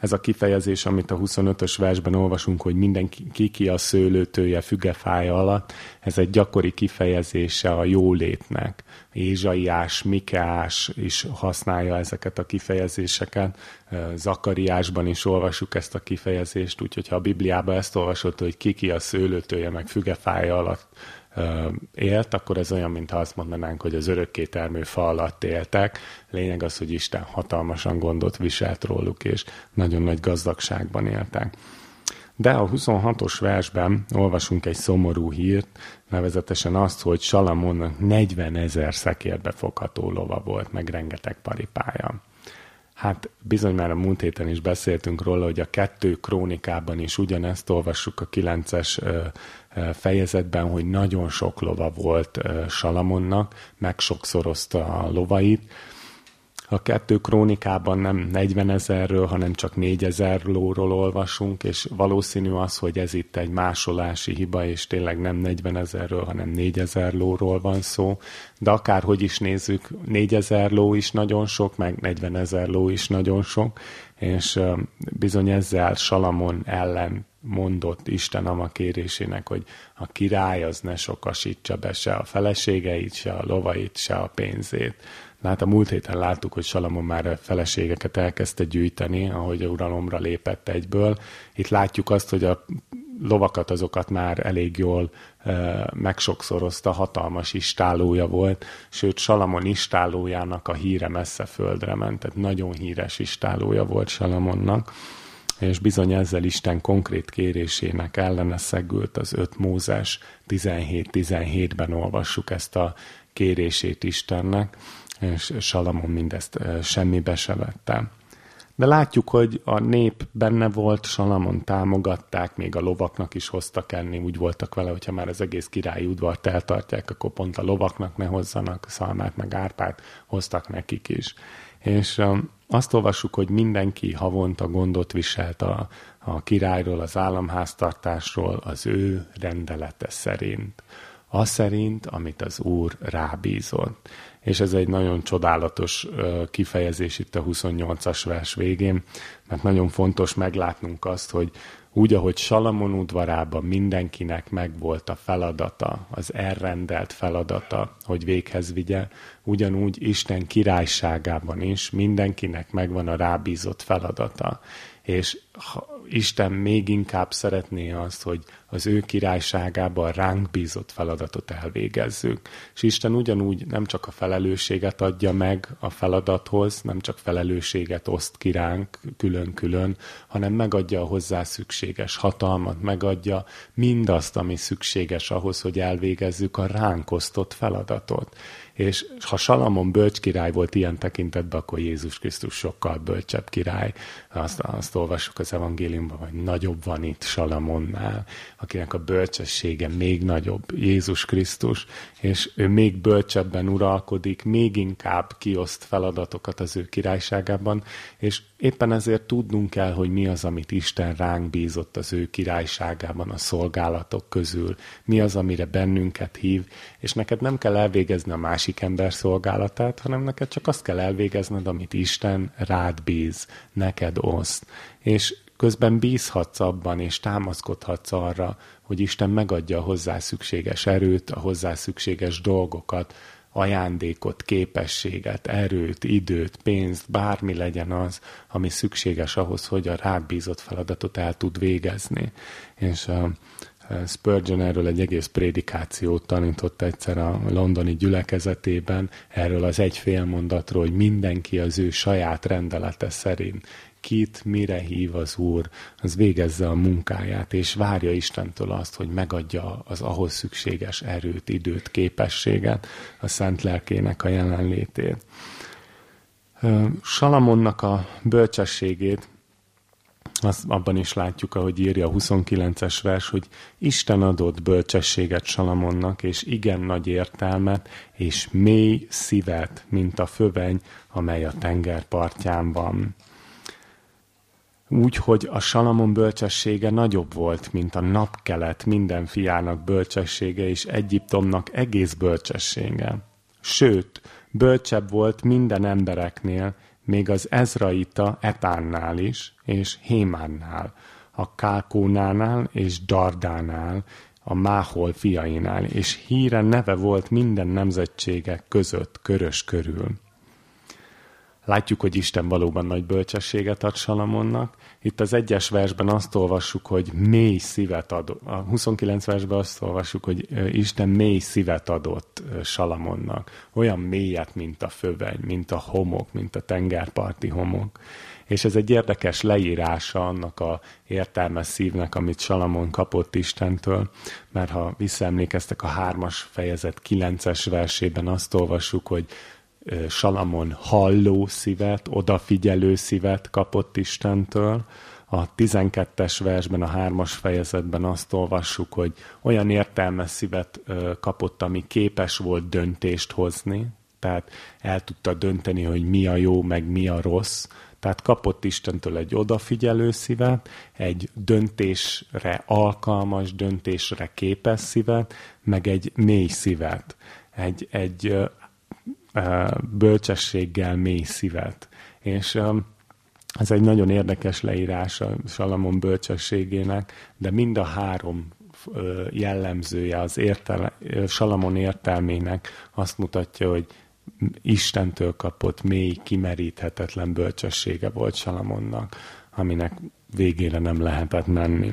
Ez a kifejezés, amit a 25-ös versben olvasunk, hogy mindenki ki a szőlőtője fügefája alatt, ez egy gyakori kifejezése a jólétnek. Ézsaiás, Mikeás is használja ezeket a kifejezéseket. Zakariásban is olvasjuk ezt a kifejezést, úgyhogy ha a Bibliában ezt olvasott, hogy kiki a szőlőtője, meg fügefája alatt élt, akkor ez olyan, mintha azt mondanánk, hogy az örökké termő fa alatt éltek. Lényeg az, hogy Isten hatalmasan gondot viselt róluk, és nagyon nagy gazdagságban éltek. De a 26-os versben olvasunk egy szomorú hírt, nevezetesen azt, hogy Salamonnak 40 ezer szekérbe fogható lova volt, meg rengeteg paripája. Hát bizony már a múlt héten is beszéltünk róla, hogy a kettő krónikában is ugyanezt olvassuk a kilences fejezetben, hogy nagyon sok lova volt Salamonnak, meg sokszorozta a lovait. A kettő krónikában nem 40 ezerről, hanem csak 4 ezer lóról olvasunk, és valószínű az, hogy ez itt egy másolási hiba, és tényleg nem 40 ezerről, hanem 4 ezer lóról van szó. De akárhogy is nézzük, 4 ezer ló is nagyon sok, meg 40 ezer ló is nagyon sok, és bizony ezzel Salamon ellen mondott Isten a kérésének, hogy a király az ne sokasítsa be se a feleségeit, se a lovait, se a pénzét. Hát a múlt héten láttuk, hogy Salamon már a feleségeket elkezdte gyűjteni, ahogy a uralomra lépett egyből. Itt látjuk azt, hogy a lovakat azokat már elég jól e, megsokszorozta, hatalmas istálója volt, sőt Salamon istálójának a híre messze földre ment, tehát nagyon híres istálója volt Salamonnak és bizony ezzel Isten konkrét kérésének ellene szegült az 5 Mózes 17-17-ben olvassuk ezt a kérését Istennek, és Salamon mindezt semmibe se vette. De látjuk, hogy a nép benne volt, Salamon támogatták, még a lovaknak is hoztak enni, úgy voltak vele, hogyha már az egész királyi udvart eltartják, akkor pont a lovaknak ne hozzanak szalmát, meg árpát hoztak nekik is. És azt olvassuk, hogy mindenki havonta gondot viselt a, a királyról, az államháztartásról az ő rendelete szerint. Az szerint, amit az Úr rábízott. És ez egy nagyon csodálatos kifejezés itt a 28-as vers végén, mert nagyon fontos meglátnunk azt, hogy úgy, ahogy Salamon udvarában mindenkinek megvolt a feladata, az elrendelt feladata, hogy véghez vigye, ugyanúgy Isten királyságában is mindenkinek megvan a rábízott feladata. És Isten még inkább szeretné azt, hogy az ő királyságában ránk bízott feladatot elvégezzük. És Isten ugyanúgy nem csak a felelősséget adja meg a feladathoz, nem csak felelősséget oszt ki ránk külön-külön, hanem megadja a hozzá szükséges hatalmat, megadja mindazt, ami szükséges ahhoz, hogy elvégezzük a ránk osztott feladatot. És ha Salamon bölcs király volt ilyen tekintetben, akkor Jézus Krisztus sokkal bölcsebb király. Azt, azt olvassuk az evangéliumban, hogy nagyobb van itt Salamonnál, akinek a bölcsessége még nagyobb, Jézus Krisztus, és ő még bölcsebben uralkodik, még inkább kioszt feladatokat az ő királyságában, és éppen ezért tudnunk kell, hogy mi az, amit Isten ránk bízott az ő királyságában a szolgálatok közül, mi az, amire bennünket hív, és neked nem kell elvégezni a másik ember szolgálatát, hanem neked csak azt kell elvégezned, amit Isten rád bíz, neked oszt. És közben bízhatsz abban, és támaszkodhatsz arra, hogy Isten megadja a hozzá szükséges erőt, a hozzá szükséges dolgokat, ajándékot, képességet, erőt, időt, pénzt, bármi legyen az, ami szükséges ahhoz, hogy a rád feladatot el tud végezni. És a Spurgeon erről egy egész prédikációt tanított egyszer a londoni gyülekezetében, erről az egy fél mondatról, hogy mindenki az ő saját rendelete szerint kit mire hív az Úr, az végezze a munkáját, és várja Istentől azt, hogy megadja az ahhoz szükséges erőt, időt, képességet, a Szent Lelkének a jelenlétét. Salamonnak a bölcsességét azt abban is látjuk, ahogy írja a 29-es vers, hogy Isten adott bölcsességet Salamonnak, és igen nagy értelmet, és mély szívet, mint a föveny, amely a tengerpartján van. Úgy, hogy a Salamon bölcsessége nagyobb volt, mint a napkelet minden fiának bölcsessége és Egyiptomnak egész bölcsessége. Sőt, bölcsebb volt minden embereknél, még az Ezraita Etánnál is, és Hémánnál, a Kálkónánál és Dardánál, a Máhol fiainál, és híre neve volt minden nemzetségek között körös körül. Látjuk, hogy Isten valóban nagy bölcsességet ad Salamonnak. Itt az egyes versben azt olvassuk, hogy mély szívet adott. A 29 versben azt olvassuk, hogy Isten mély szívet adott Salamonnak. Olyan mélyet, mint a föveny, mint a homok, mint a tengerparti homok. És ez egy érdekes leírása annak a értelmes szívnek, amit Salamon kapott Istentől, mert ha visszaemlékeztek a hármas fejezet kilences versében azt olvassuk, hogy Salamon halló szívet, odafigyelő szívet kapott Istentől. A 12-es versben, a 3-as fejezetben azt olvassuk, hogy olyan értelmes szívet kapott, ami képes volt döntést hozni, tehát el tudta dönteni, hogy mi a jó, meg mi a rossz. Tehát kapott Istentől egy odafigyelő szívet, egy döntésre alkalmas, döntésre képes szívet, meg egy mély szívet, egy, egy bölcsességgel mély szívet. És ez egy nagyon érdekes leírás a Salamon bölcsességének, de mind a három jellemzője az értele, Salamon értelmének azt mutatja, hogy Istentől kapott mély, kimeríthetetlen bölcsessége volt Salamonnak, aminek végére nem lehetett menni.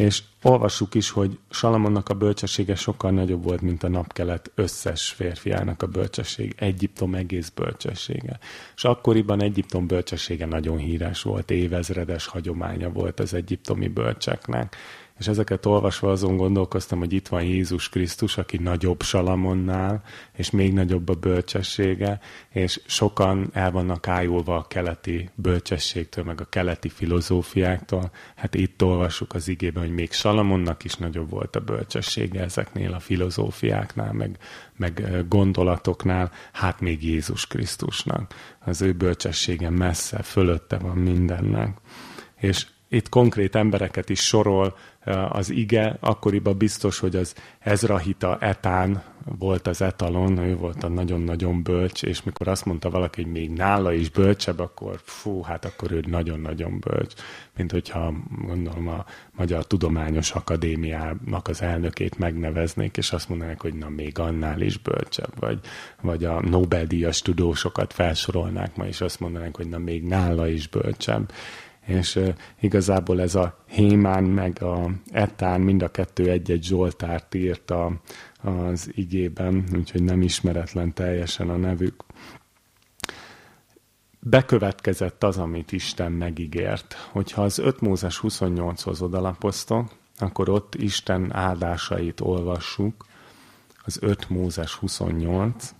És olvassuk is, hogy Salamonnak a bölcsessége sokkal nagyobb volt, mint a napkelet összes férfiának a bölcsesség, Egyiptom egész bölcsessége. És akkoriban Egyiptom bölcsessége nagyon híres volt, évezredes hagyománya volt az egyiptomi bölcseknek. És ezeket olvasva azon gondolkoztam, hogy itt van Jézus Krisztus, aki nagyobb Salamonnál, és még nagyobb a bölcsessége, és sokan el vannak ájulva a keleti bölcsességtől, meg a keleti filozófiáktól. Hát itt olvassuk az igében, hogy még Salamonnak is nagyobb volt a bölcsessége ezeknél a filozófiáknál, meg, meg gondolatoknál, hát még Jézus Krisztusnak. Az ő bölcsessége messze, fölötte van mindennek. És itt konkrét embereket is sorol az ige, akkoriban biztos, hogy az Ezrahita Etán volt az etalon, ő volt a nagyon-nagyon bölcs, és mikor azt mondta valaki, hogy még nála is bölcsebb, akkor fú, hát akkor ő nagyon-nagyon bölcs. Mint hogyha gondolom a Magyar Tudományos Akadémiának az elnökét megneveznék, és azt mondanák, hogy na még annál is bölcsebb, vagy, vagy a Nobel-díjas tudósokat felsorolnák ma, és azt mondanák, hogy na még nála is bölcsebb és igazából ez a Hémán meg a Etán mind a kettő egy-egy Zsoltárt írt a, az igében, úgyhogy nem ismeretlen teljesen a nevük. Bekövetkezett az, amit Isten megígért. Hogyha az 5 Mózes 28-hoz odalapoztok, akkor ott Isten áldásait olvassuk, az 5 Mózes 28,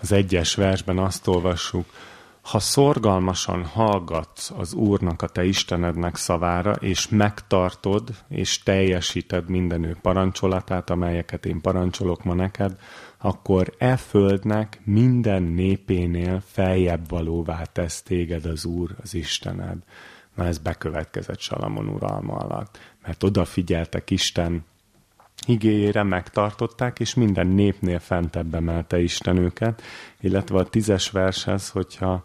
az egyes versben azt olvassuk, ha szorgalmasan hallgatsz az Úrnak, a te Istenednek szavára, és megtartod, és teljesíted minden ő parancsolatát, amelyeket én parancsolok ma neked, akkor e földnek minden népénél feljebb valóvá tesz téged az Úr, az Istened. Na ez bekövetkezett Salamon uralma alatt, mert odafigyeltek Isten igéjére megtartották, és minden népnél fentebb emelte Isten őket, illetve a tízes vershez, hogyha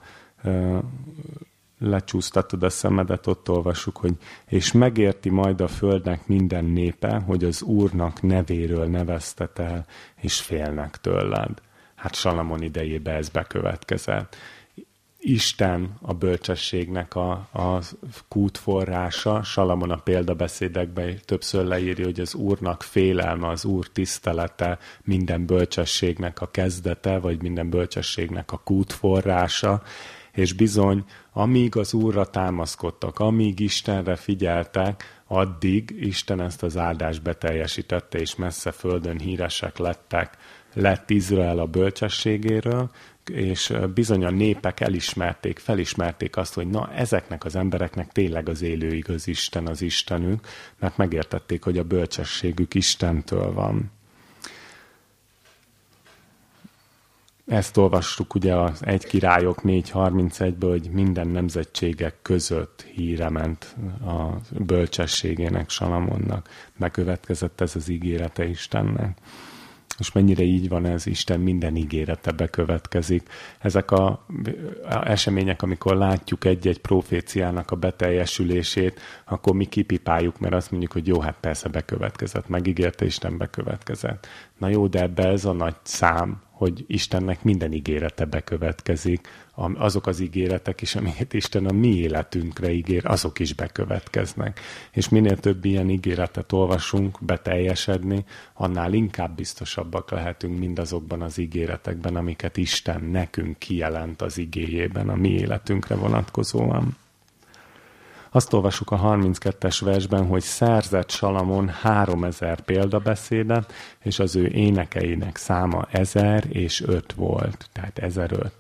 lecsúsztatod a szemedet, ott olvasjuk, hogy és megérti majd a földnek minden népe, hogy az Úrnak nevéről neveztet el, és félnek tőled. Hát Salamon idejébe ez bekövetkezett. Isten a bölcsességnek a, a kútforrása. Salamon a példabeszédekben többször leírja, hogy az Úrnak félelme, az Úr tisztelete minden bölcsességnek a kezdete, vagy minden bölcsességnek a kútforrása. És bizony, amíg az Úrra támaszkodtak, amíg Istenre figyeltek, addig Isten ezt az áldást beteljesítette, és messze földön híresek lettek, lett Izrael a bölcsességéről, és bizony a népek elismerték, felismerték azt, hogy na, ezeknek az embereknek tényleg az élő igaz Isten az Istenük, mert megértették, hogy a bölcsességük Istentől van. Ezt olvastuk ugye az egy királyok 4.31-ből, hogy minden nemzetségek között híre ment a bölcsességének Salamonnak. Bekövetkezett ez az ígérete Istennek. És mennyire így van ez, Isten minden ígérete bekövetkezik. Ezek a, események, amikor látjuk egy-egy proféciának a beteljesülését, akkor mi kipipáljuk, mert azt mondjuk, hogy jó, hát persze bekövetkezett, megígérte Isten bekövetkezett. Na jó, de ebbe ez a nagy szám, hogy Istennek minden ígérete bekövetkezik, azok az ígéretek is, amiket Isten a mi életünkre ígér, azok is bekövetkeznek. És minél több ilyen ígéretet olvasunk beteljesedni, annál inkább biztosabbak lehetünk mindazokban az ígéretekben, amiket Isten nekünk kijelent az igéjében a mi életünkre vonatkozóan. Azt olvasjuk a 32-es versben, hogy szerzett Salamon 3000 példabeszédet, és az ő énekeinek száma 1000 és 5 volt, tehát 1005.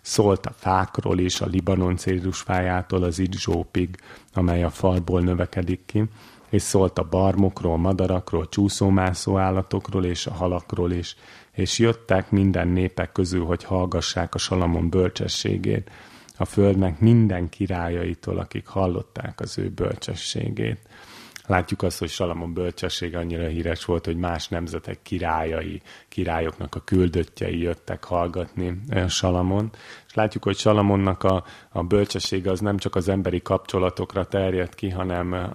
Szólt a fákról is, a Libanon cédusfájától az idzsópig, amely a falból növekedik ki, és szólt a barmokról, madarakról, csúszómászó állatokról és a halakról is, és jöttek minden népek közül, hogy hallgassák a Salamon bölcsességét, a földnek minden királyaitól, akik hallották az ő bölcsességét. Látjuk azt, hogy Salamon bölcsessége annyira híres volt, hogy más nemzetek királyai, királyoknak a küldöttjei jöttek hallgatni Salamon. Látjuk, hogy Salamonnak a, a bölcsessége az nem csak az emberi kapcsolatokra terjed ki, hanem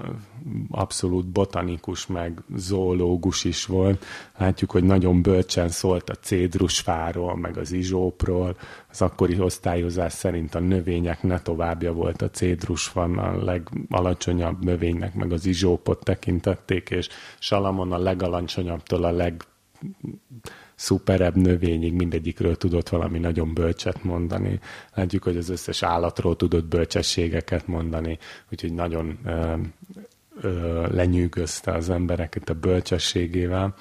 abszolút botanikus, meg zoológus is volt. Látjuk, hogy nagyon bölcsen szólt a cédrusfáról, meg az izsópról. Az akkori osztályozás szerint a növények ne továbbja volt a cédrus van a legalacsonyabb növénynek, meg az izsópot tekintették, és Salamon a legalacsonyabbtól a leg szuperebb növényig mindegyikről tudott valami nagyon bölcset mondani. Látjuk, hogy az összes állatról tudott bölcsességeket mondani, úgyhogy nagyon ö, ö, lenyűgözte az embereket a bölcsességével.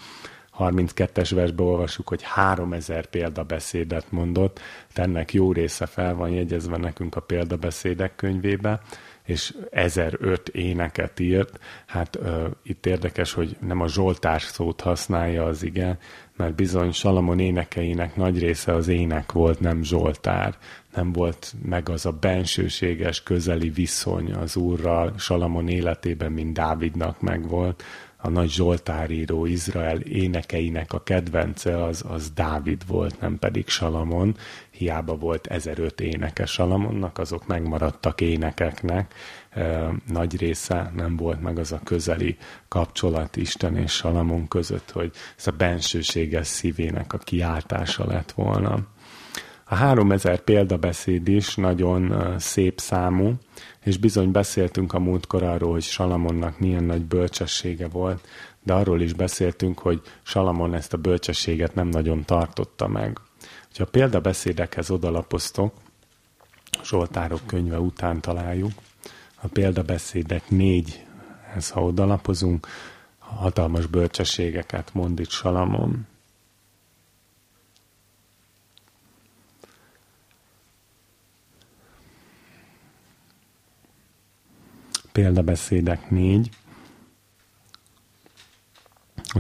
32-es versbe olvasjuk, hogy 3000 példabeszédet mondott, de ennek jó része fel van jegyezve nekünk a példabeszédek könyvébe, és 1005 éneket írt. Hát ö, itt érdekes, hogy nem a Zsoltár szót használja az ige, mert bizony Salamon énekeinek nagy része az ének volt, nem Zsoltár. Nem volt meg az a bensőséges, közeli viszony az Úrral Salamon életében, mint Dávidnak megvolt. A nagy Zsoltáríró Izrael énekeinek a kedvence az, az Dávid volt, nem pedig Salamon. Hiába volt 1005 éneke Salamonnak, azok megmaradtak énekeknek, nagy része nem volt meg az a közeli kapcsolat Isten és Salamon között, hogy ez a bensőséges szívének a kiáltása lett volna. A 3000 példabeszéd is nagyon szép számú, és bizony beszéltünk a múltkor arról, hogy Salamonnak milyen nagy bölcsessége volt, de arról is beszéltünk, hogy Salamon ezt a bölcsességet nem nagyon tartotta meg. Ha a példabeszédekhez odalapoztok, Zsoltárok könyve után találjuk, a példabeszédek négyhez, ha odalapozunk, hatalmas bölcsességeket mond itt Salamon. Példabeszédek négy,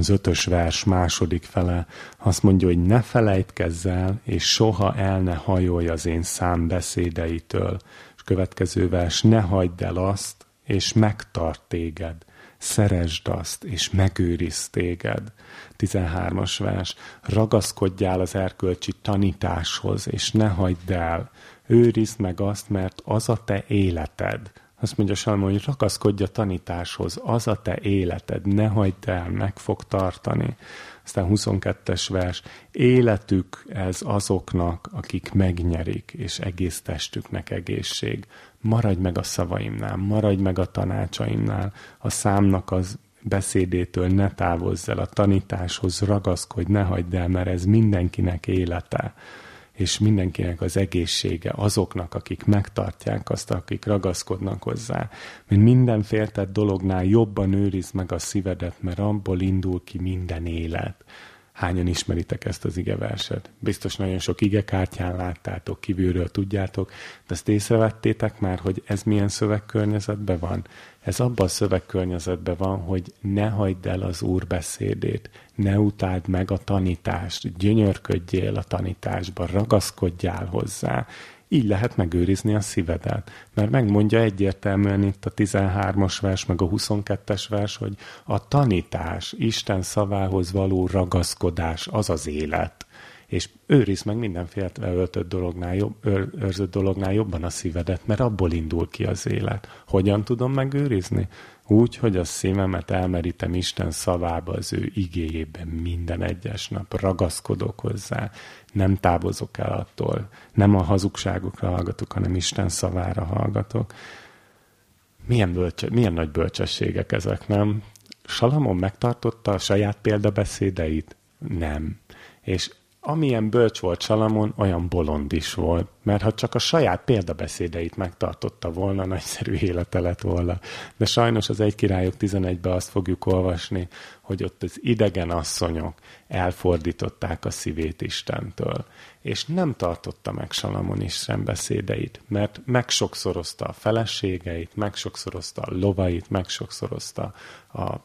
az ötös vers második fele azt mondja, hogy ne felejtkezz el, és soha el ne hajolj az én szám beszédeitől, következő vers, ne hagyd el azt, és megtart téged. szeresd azt, és megőriz téged. 13-as vers, ragaszkodjál az erkölcsi tanításhoz, és ne hagyd el. Őrizd meg azt, mert az a te életed. Azt mondja Salmon, hogy ragaszkodj a tanításhoz, az a te életed, ne hagyd el, meg fog tartani. Aztán 22-es vers, életük ez azoknak, akik megnyerik, és egész testüknek egészség. Maradj meg a szavaimnál, maradj meg a tanácsaimnál, a számnak az beszédétől ne távozz el, a tanításhoz ragaszkodj, ne hagyd el, mert ez mindenkinek élete és mindenkinek az egészsége azoknak, akik megtartják azt, akik ragaszkodnak hozzá. Mint minden féltett dolognál jobban őriz meg a szívedet, mert abból indul ki minden élet. Hányan ismeritek ezt az igeverset? Biztos nagyon sok igekártyán láttátok, kívülről tudjátok, de ezt észrevettétek már, hogy ez milyen szövegkörnyezetben van? Ez abban a szövegkörnyezetben van, hogy ne hagyd el az Úr beszédét, ne utáld meg a tanítást, gyönyörködjél a tanításba, ragaszkodjál hozzá. Így lehet megőrizni a szívedet. Mert megmondja egyértelműen itt a 13-as vers, meg a 22-es vers, hogy a tanítás, Isten szavához való ragaszkodás, az az élet és őriz meg mindenféle öltött dolognál, jobb, őr, őrzött dolognál jobban a szívedet, mert abból indul ki az élet. Hogyan tudom megőrizni? Úgy, hogy a szívemet elmerítem Isten szavába, az ő igéjében minden egyes nap, ragaszkodok hozzá, nem távozok el attól, nem a hazugságokra hallgatok, hanem Isten szavára hallgatok. Milyen, bölcse, milyen nagy bölcsességek ezek, nem? Salamon megtartotta a saját példabeszédeit? Nem. És amilyen bölcs volt Salamon, olyan bolond is volt. Mert ha csak a saját példabeszédeit megtartotta volna, nagyszerű élete lett volna. De sajnos az egy királyok 11-ben azt fogjuk olvasni, hogy ott az idegen asszonyok elfordították a szívét Istentől. És nem tartotta meg Salamon Isten beszédeit, mert megsokszorozta a feleségeit, megsokszorozta a lovait, megsokszorozta a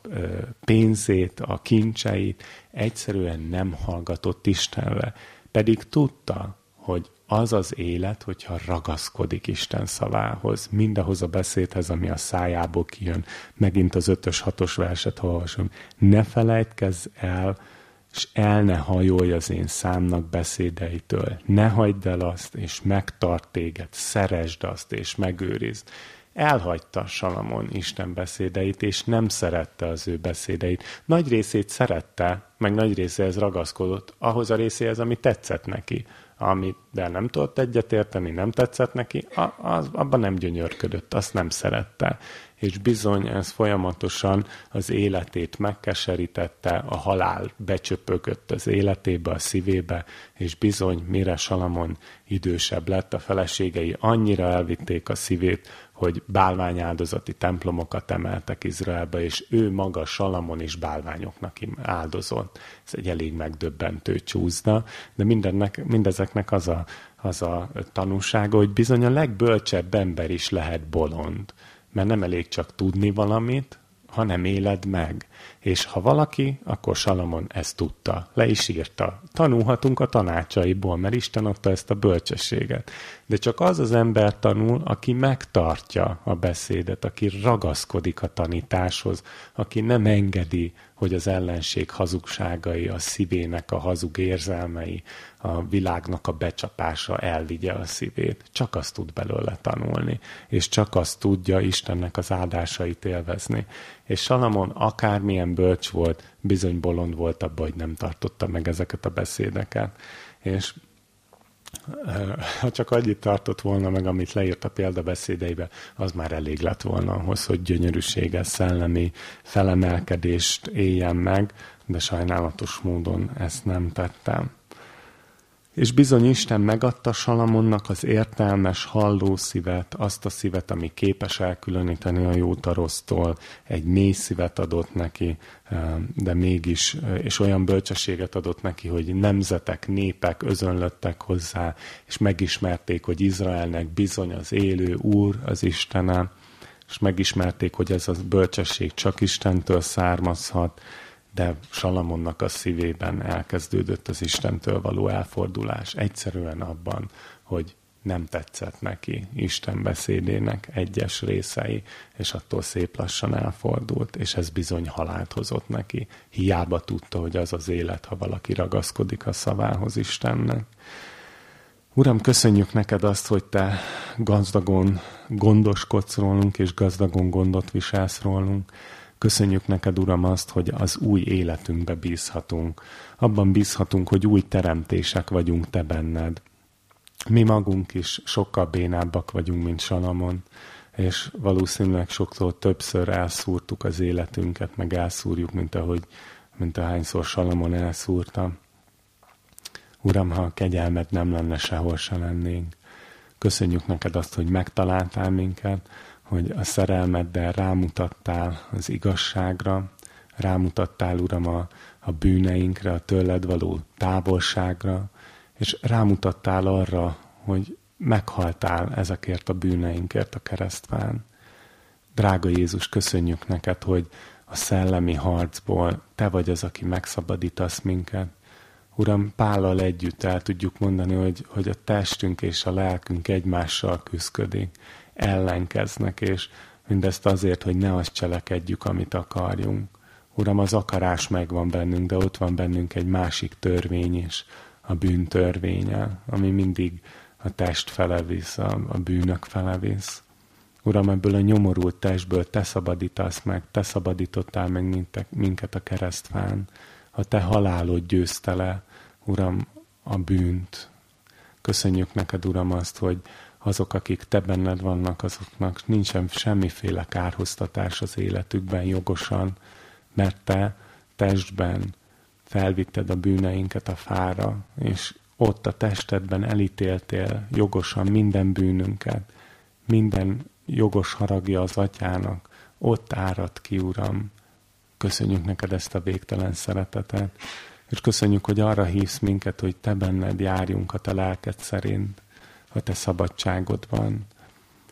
pénzét, a kincseit, egyszerűen nem hallgatott Istenre. Pedig tudta, hogy az az élet, hogyha ragaszkodik Isten szavához, mindahhoz a beszédhez, ami a szájából kijön. Megint az ötös, hatos verset olvasom. Ne felejtkezz el, és el ne hajolj az én számnak beszédeitől. Ne hagyd el azt, és megtart téged, szeresd azt, és megőrizd. Elhagyta Salamon Isten beszédeit, és nem szerette az ő beszédeit. Nagy részét szerette, meg nagy részéhez ragaszkodott, ahhoz a részéhez, ami tetszett neki amit de nem tudott egyetérteni, nem tetszett neki, az, abban nem gyönyörködött, azt nem szerette. És bizony ez folyamatosan az életét megkeserítette, a halál becsöpögött az életébe, a szívébe, és bizony mire Salamon idősebb lett, a feleségei annyira elvitték a szívét, hogy bálványáldozati templomokat emeltek Izraelbe, és ő maga Salamon is bálványoknak áldozott. Ez egy elég megdöbbentő csúszda, de mindennek, mindezeknek az a, az a tanúsága, hogy bizony a legbölcsebb ember is lehet bolond. Mert nem elég csak tudni valamit, hanem éled meg. És ha valaki, akkor Salamon ezt tudta, le is írta. Tanulhatunk a tanácsaiból, mert Isten adta ezt a bölcsességet. De csak az az ember tanul, aki megtartja a beszédet, aki ragaszkodik a tanításhoz, aki nem engedi, hogy az ellenség hazugságai, a szívének a hazug érzelmei, a világnak a becsapása elvigye a szívét. Csak azt tud belőle tanulni, és csak azt tudja Istennek az áldásait élvezni. És Salamon akármilyen bölcs volt, bizony bolond volt abban, hogy nem tartotta meg ezeket a beszédeket. És eh, ha csak annyit tartott volna meg, amit leírt a példabeszédeibe, az már elég lett volna ahhoz, hogy gyönyörűséges szellemi felemelkedést éljen meg, de sajnálatos módon ezt nem tettem. És bizony Isten megadta Salamonnak az értelmes, halló szívet, azt a szívet, ami képes elkülöníteni a jót a egy mély szívet adott neki, de mégis, és olyan bölcsességet adott neki, hogy nemzetek, népek özönlöttek hozzá, és megismerték, hogy Izraelnek bizony az élő Úr, az Istene, és megismerték, hogy ez a bölcsesség csak Istentől származhat, de Salamonnak a szívében elkezdődött az Istentől való elfordulás. Egyszerűen abban, hogy nem tetszett neki Isten beszédének egyes részei, és attól szép lassan elfordult, és ez bizony halált hozott neki. Hiába tudta, hogy az az élet, ha valaki ragaszkodik a szavához Istennek. Uram, köszönjük neked azt, hogy te gazdagon gondoskodsz rólunk, és gazdagon gondot viselsz rólunk. Köszönjük neked, Uram, azt, hogy az új életünkbe bízhatunk. Abban bízhatunk, hogy új teremtések vagyunk te benned. Mi magunk is sokkal bénábbak vagyunk, mint Salamon, és valószínűleg sokszor többször elszúrtuk az életünket, meg elszúrjuk, mint ahogy, mint ahányszor Salamon elszúrta. Uram, ha a kegyelmed nem lenne, sehol se lennénk. Köszönjük neked azt, hogy megtaláltál minket, hogy a szerelmeddel rámutattál az igazságra, rámutattál, Uram, a, a bűneinkre, a tőled való távolságra, és rámutattál arra, hogy meghaltál ezekért a bűneinkért a keresztván. Drága Jézus, köszönjük neked, hogy a szellemi harcból te vagy az, aki megszabadítasz minket. Uram, Pállal együtt el tudjuk mondani, hogy, hogy a testünk és a lelkünk egymással küzdik, ellenkeznek, és mindezt azért, hogy ne azt cselekedjük, amit akarjunk. Uram, az akarás megvan bennünk, de ott van bennünk egy másik törvény is, a bűntörvénye, ami mindig a test fele visz, a, a bűnök fele visz. Uram, ebből a nyomorult testből te szabadítasz meg, te szabadítottál meg minket a keresztfán. A te halálod győzte le, Uram, a bűnt. Köszönjük neked, Uram, azt, hogy azok, akik te benned vannak, azoknak nincsen semmiféle kárhoztatás az életükben jogosan, mert te testben felvitted a bűneinket a fára, és ott a testedben elítéltél jogosan minden bűnünket, minden jogos haragja az atyának, ott árad ki, Uram. Köszönjük neked ezt a végtelen szeretetet, és köszönjük, hogy arra hívsz minket, hogy te benned járjunk a te lelked szerint, a te szabadságodban.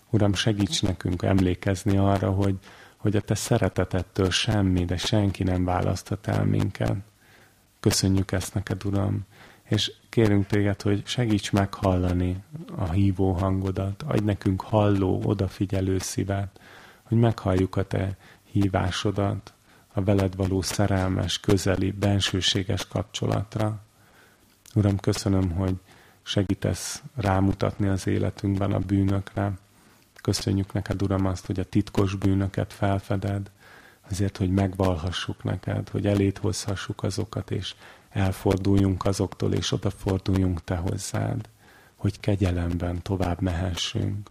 Uram, segíts nekünk emlékezni arra, hogy, hogy a te szeretetettől semmi, de senki nem választhat el minket. Köszönjük ezt neked, Uram, és kérünk téged, hogy segíts meghallani a hívó hangodat, adj nekünk halló, odafigyelő szívet, hogy meghalljuk a te hívásodat, a veled való szerelmes, közeli, bensőséges kapcsolatra. Uram, köszönöm, hogy segítesz rámutatni az életünkben a bűnökre. Köszönjük neked, Uram, azt, hogy a titkos bűnöket felfeded, azért, hogy megvalhassuk neked, hogy elét hozhassuk azokat, és elforduljunk azoktól, és odaforduljunk te hozzád, hogy kegyelemben tovább mehessünk.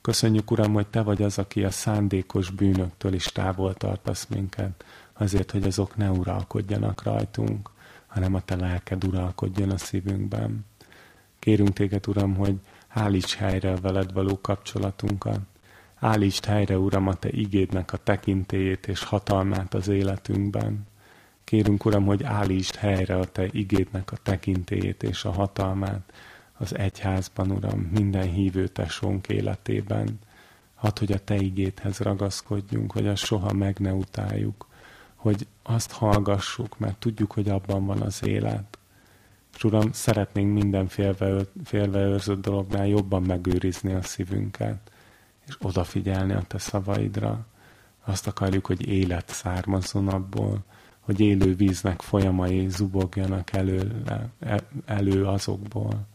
Köszönjük, Uram, hogy Te vagy az, aki a szándékos bűnöktől is távol tartasz minket, azért, hogy azok ne uralkodjanak rajtunk, hanem a Te lelked uralkodjon a szívünkben. Kérünk Téged, Uram, hogy állíts helyre a veled való kapcsolatunkat, Állítsd helyre, Uram, a Te igédnek a tekintélyét és hatalmát az életünkben. Kérünk, Uram, hogy állítsd helyre a Te igédnek a tekintélyét és a hatalmát az egyházban, Uram, minden hívő tesónk életében. Hadd, hogy a Te igéthez ragaszkodjunk, hogy azt soha meg ne utáljuk, hogy azt hallgassuk, mert tudjuk, hogy abban van az élet. És Uram, szeretnénk minden félve, félve őrzött dolognál jobban megőrizni a szívünket és odafigyelni a te szavaidra. Azt akarjuk, hogy élet származzon abból, hogy élő víznek folyamai zubogjanak elő, elő azokból.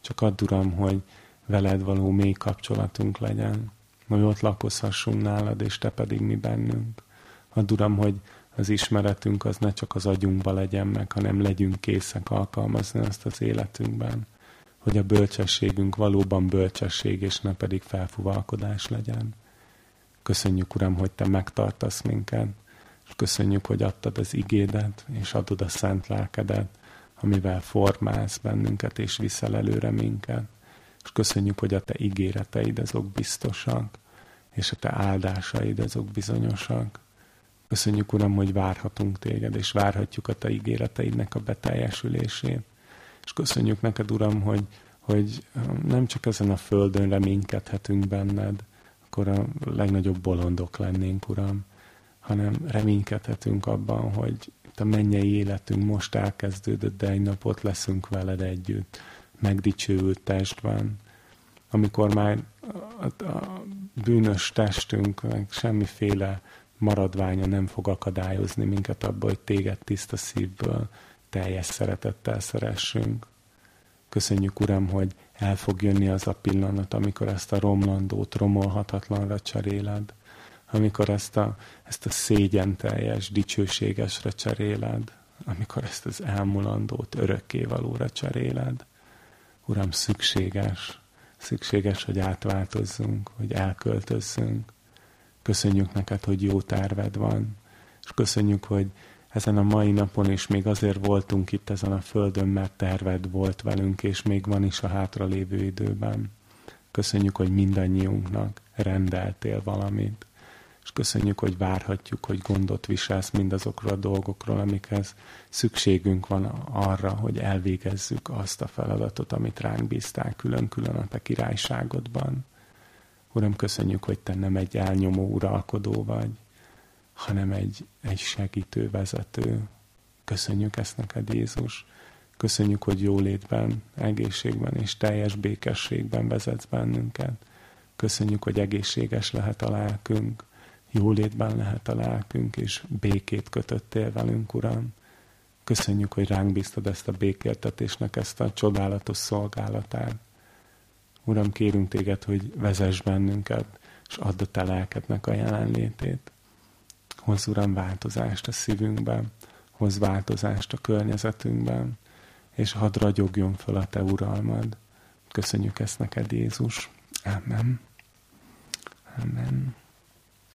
Csak add, Uram, hogy veled való mély kapcsolatunk legyen, hogy ott lakozhassunk nálad, és te pedig mi bennünk. Add, Uram, hogy az ismeretünk az ne csak az agyunkba legyen meg, hanem legyünk készek alkalmazni azt az életünkben hogy a bölcsességünk valóban bölcsesség, és ne pedig felfúvalkodás legyen. Köszönjük, Uram, hogy Te megtartasz minket, és köszönjük, hogy adtad az igédet, és adod a szent lelkedet, amivel formálsz bennünket, és viszel előre minket. És köszönjük, hogy a Te ígéreteid azok biztosak, és a Te áldásaid azok bizonyosak. Köszönjük, Uram, hogy várhatunk Téged, és várhatjuk a Te ígéreteidnek a beteljesülését. És köszönjük neked, Uram, hogy, hogy um, nem csak ezen a földön reménykedhetünk benned, akkor a legnagyobb bolondok lennénk, Uram, hanem reménykedhetünk abban, hogy a mennyei életünk most elkezdődött, de egy napot leszünk veled együtt, megdicsőült testben, amikor már a, a bűnös testünk, meg semmiféle maradványa nem fog akadályozni minket abba, hogy téged tiszta szívből teljes szeretettel szeressünk. Köszönjük, Uram, hogy el fog jönni az a pillanat, amikor ezt a romlandót romolhatatlanra cseréled, amikor ezt a, ezt a szégyen teljes, dicsőségesre cseréled, amikor ezt az elmulandót örökkévalóra cseréled. Uram, szükséges, szükséges, hogy átváltozzunk, hogy elköltözzünk. Köszönjük neked, hogy jó terved van, és köszönjük, hogy ezen a mai napon is még azért voltunk itt ezen a földön, mert terved volt velünk, és még van is a hátralévő időben. Köszönjük, hogy mindannyiunknak rendeltél valamit, és köszönjük, hogy várhatjuk, hogy gondot viselsz mindazokról a dolgokról, amikhez szükségünk van arra, hogy elvégezzük azt a feladatot, amit ránk bíztál külön-külön a te királyságodban. Uram, köszönjük, hogy te nem egy elnyomó uralkodó vagy, hanem egy, egy segítő vezető. Köszönjük ezt neked, Jézus. Köszönjük, hogy jólétben, egészségben és teljes békességben vezetsz bennünket. Köszönjük, hogy egészséges lehet a lelkünk, jólétben lehet a lelkünk, és békét kötöttél velünk, Uram. Köszönjük, hogy ránk bíztad ezt a békéltetésnek, ezt a csodálatos szolgálatát. Uram, kérünk téged, hogy vezess bennünket, és add a te lelkednek a jelenlétét. Hozz, Uram, változást a szívünkben, hozz változást a környezetünkben, és hadd ragyogjon fel a Te uralmad. Köszönjük ezt neked, Jézus. Amen. Amen.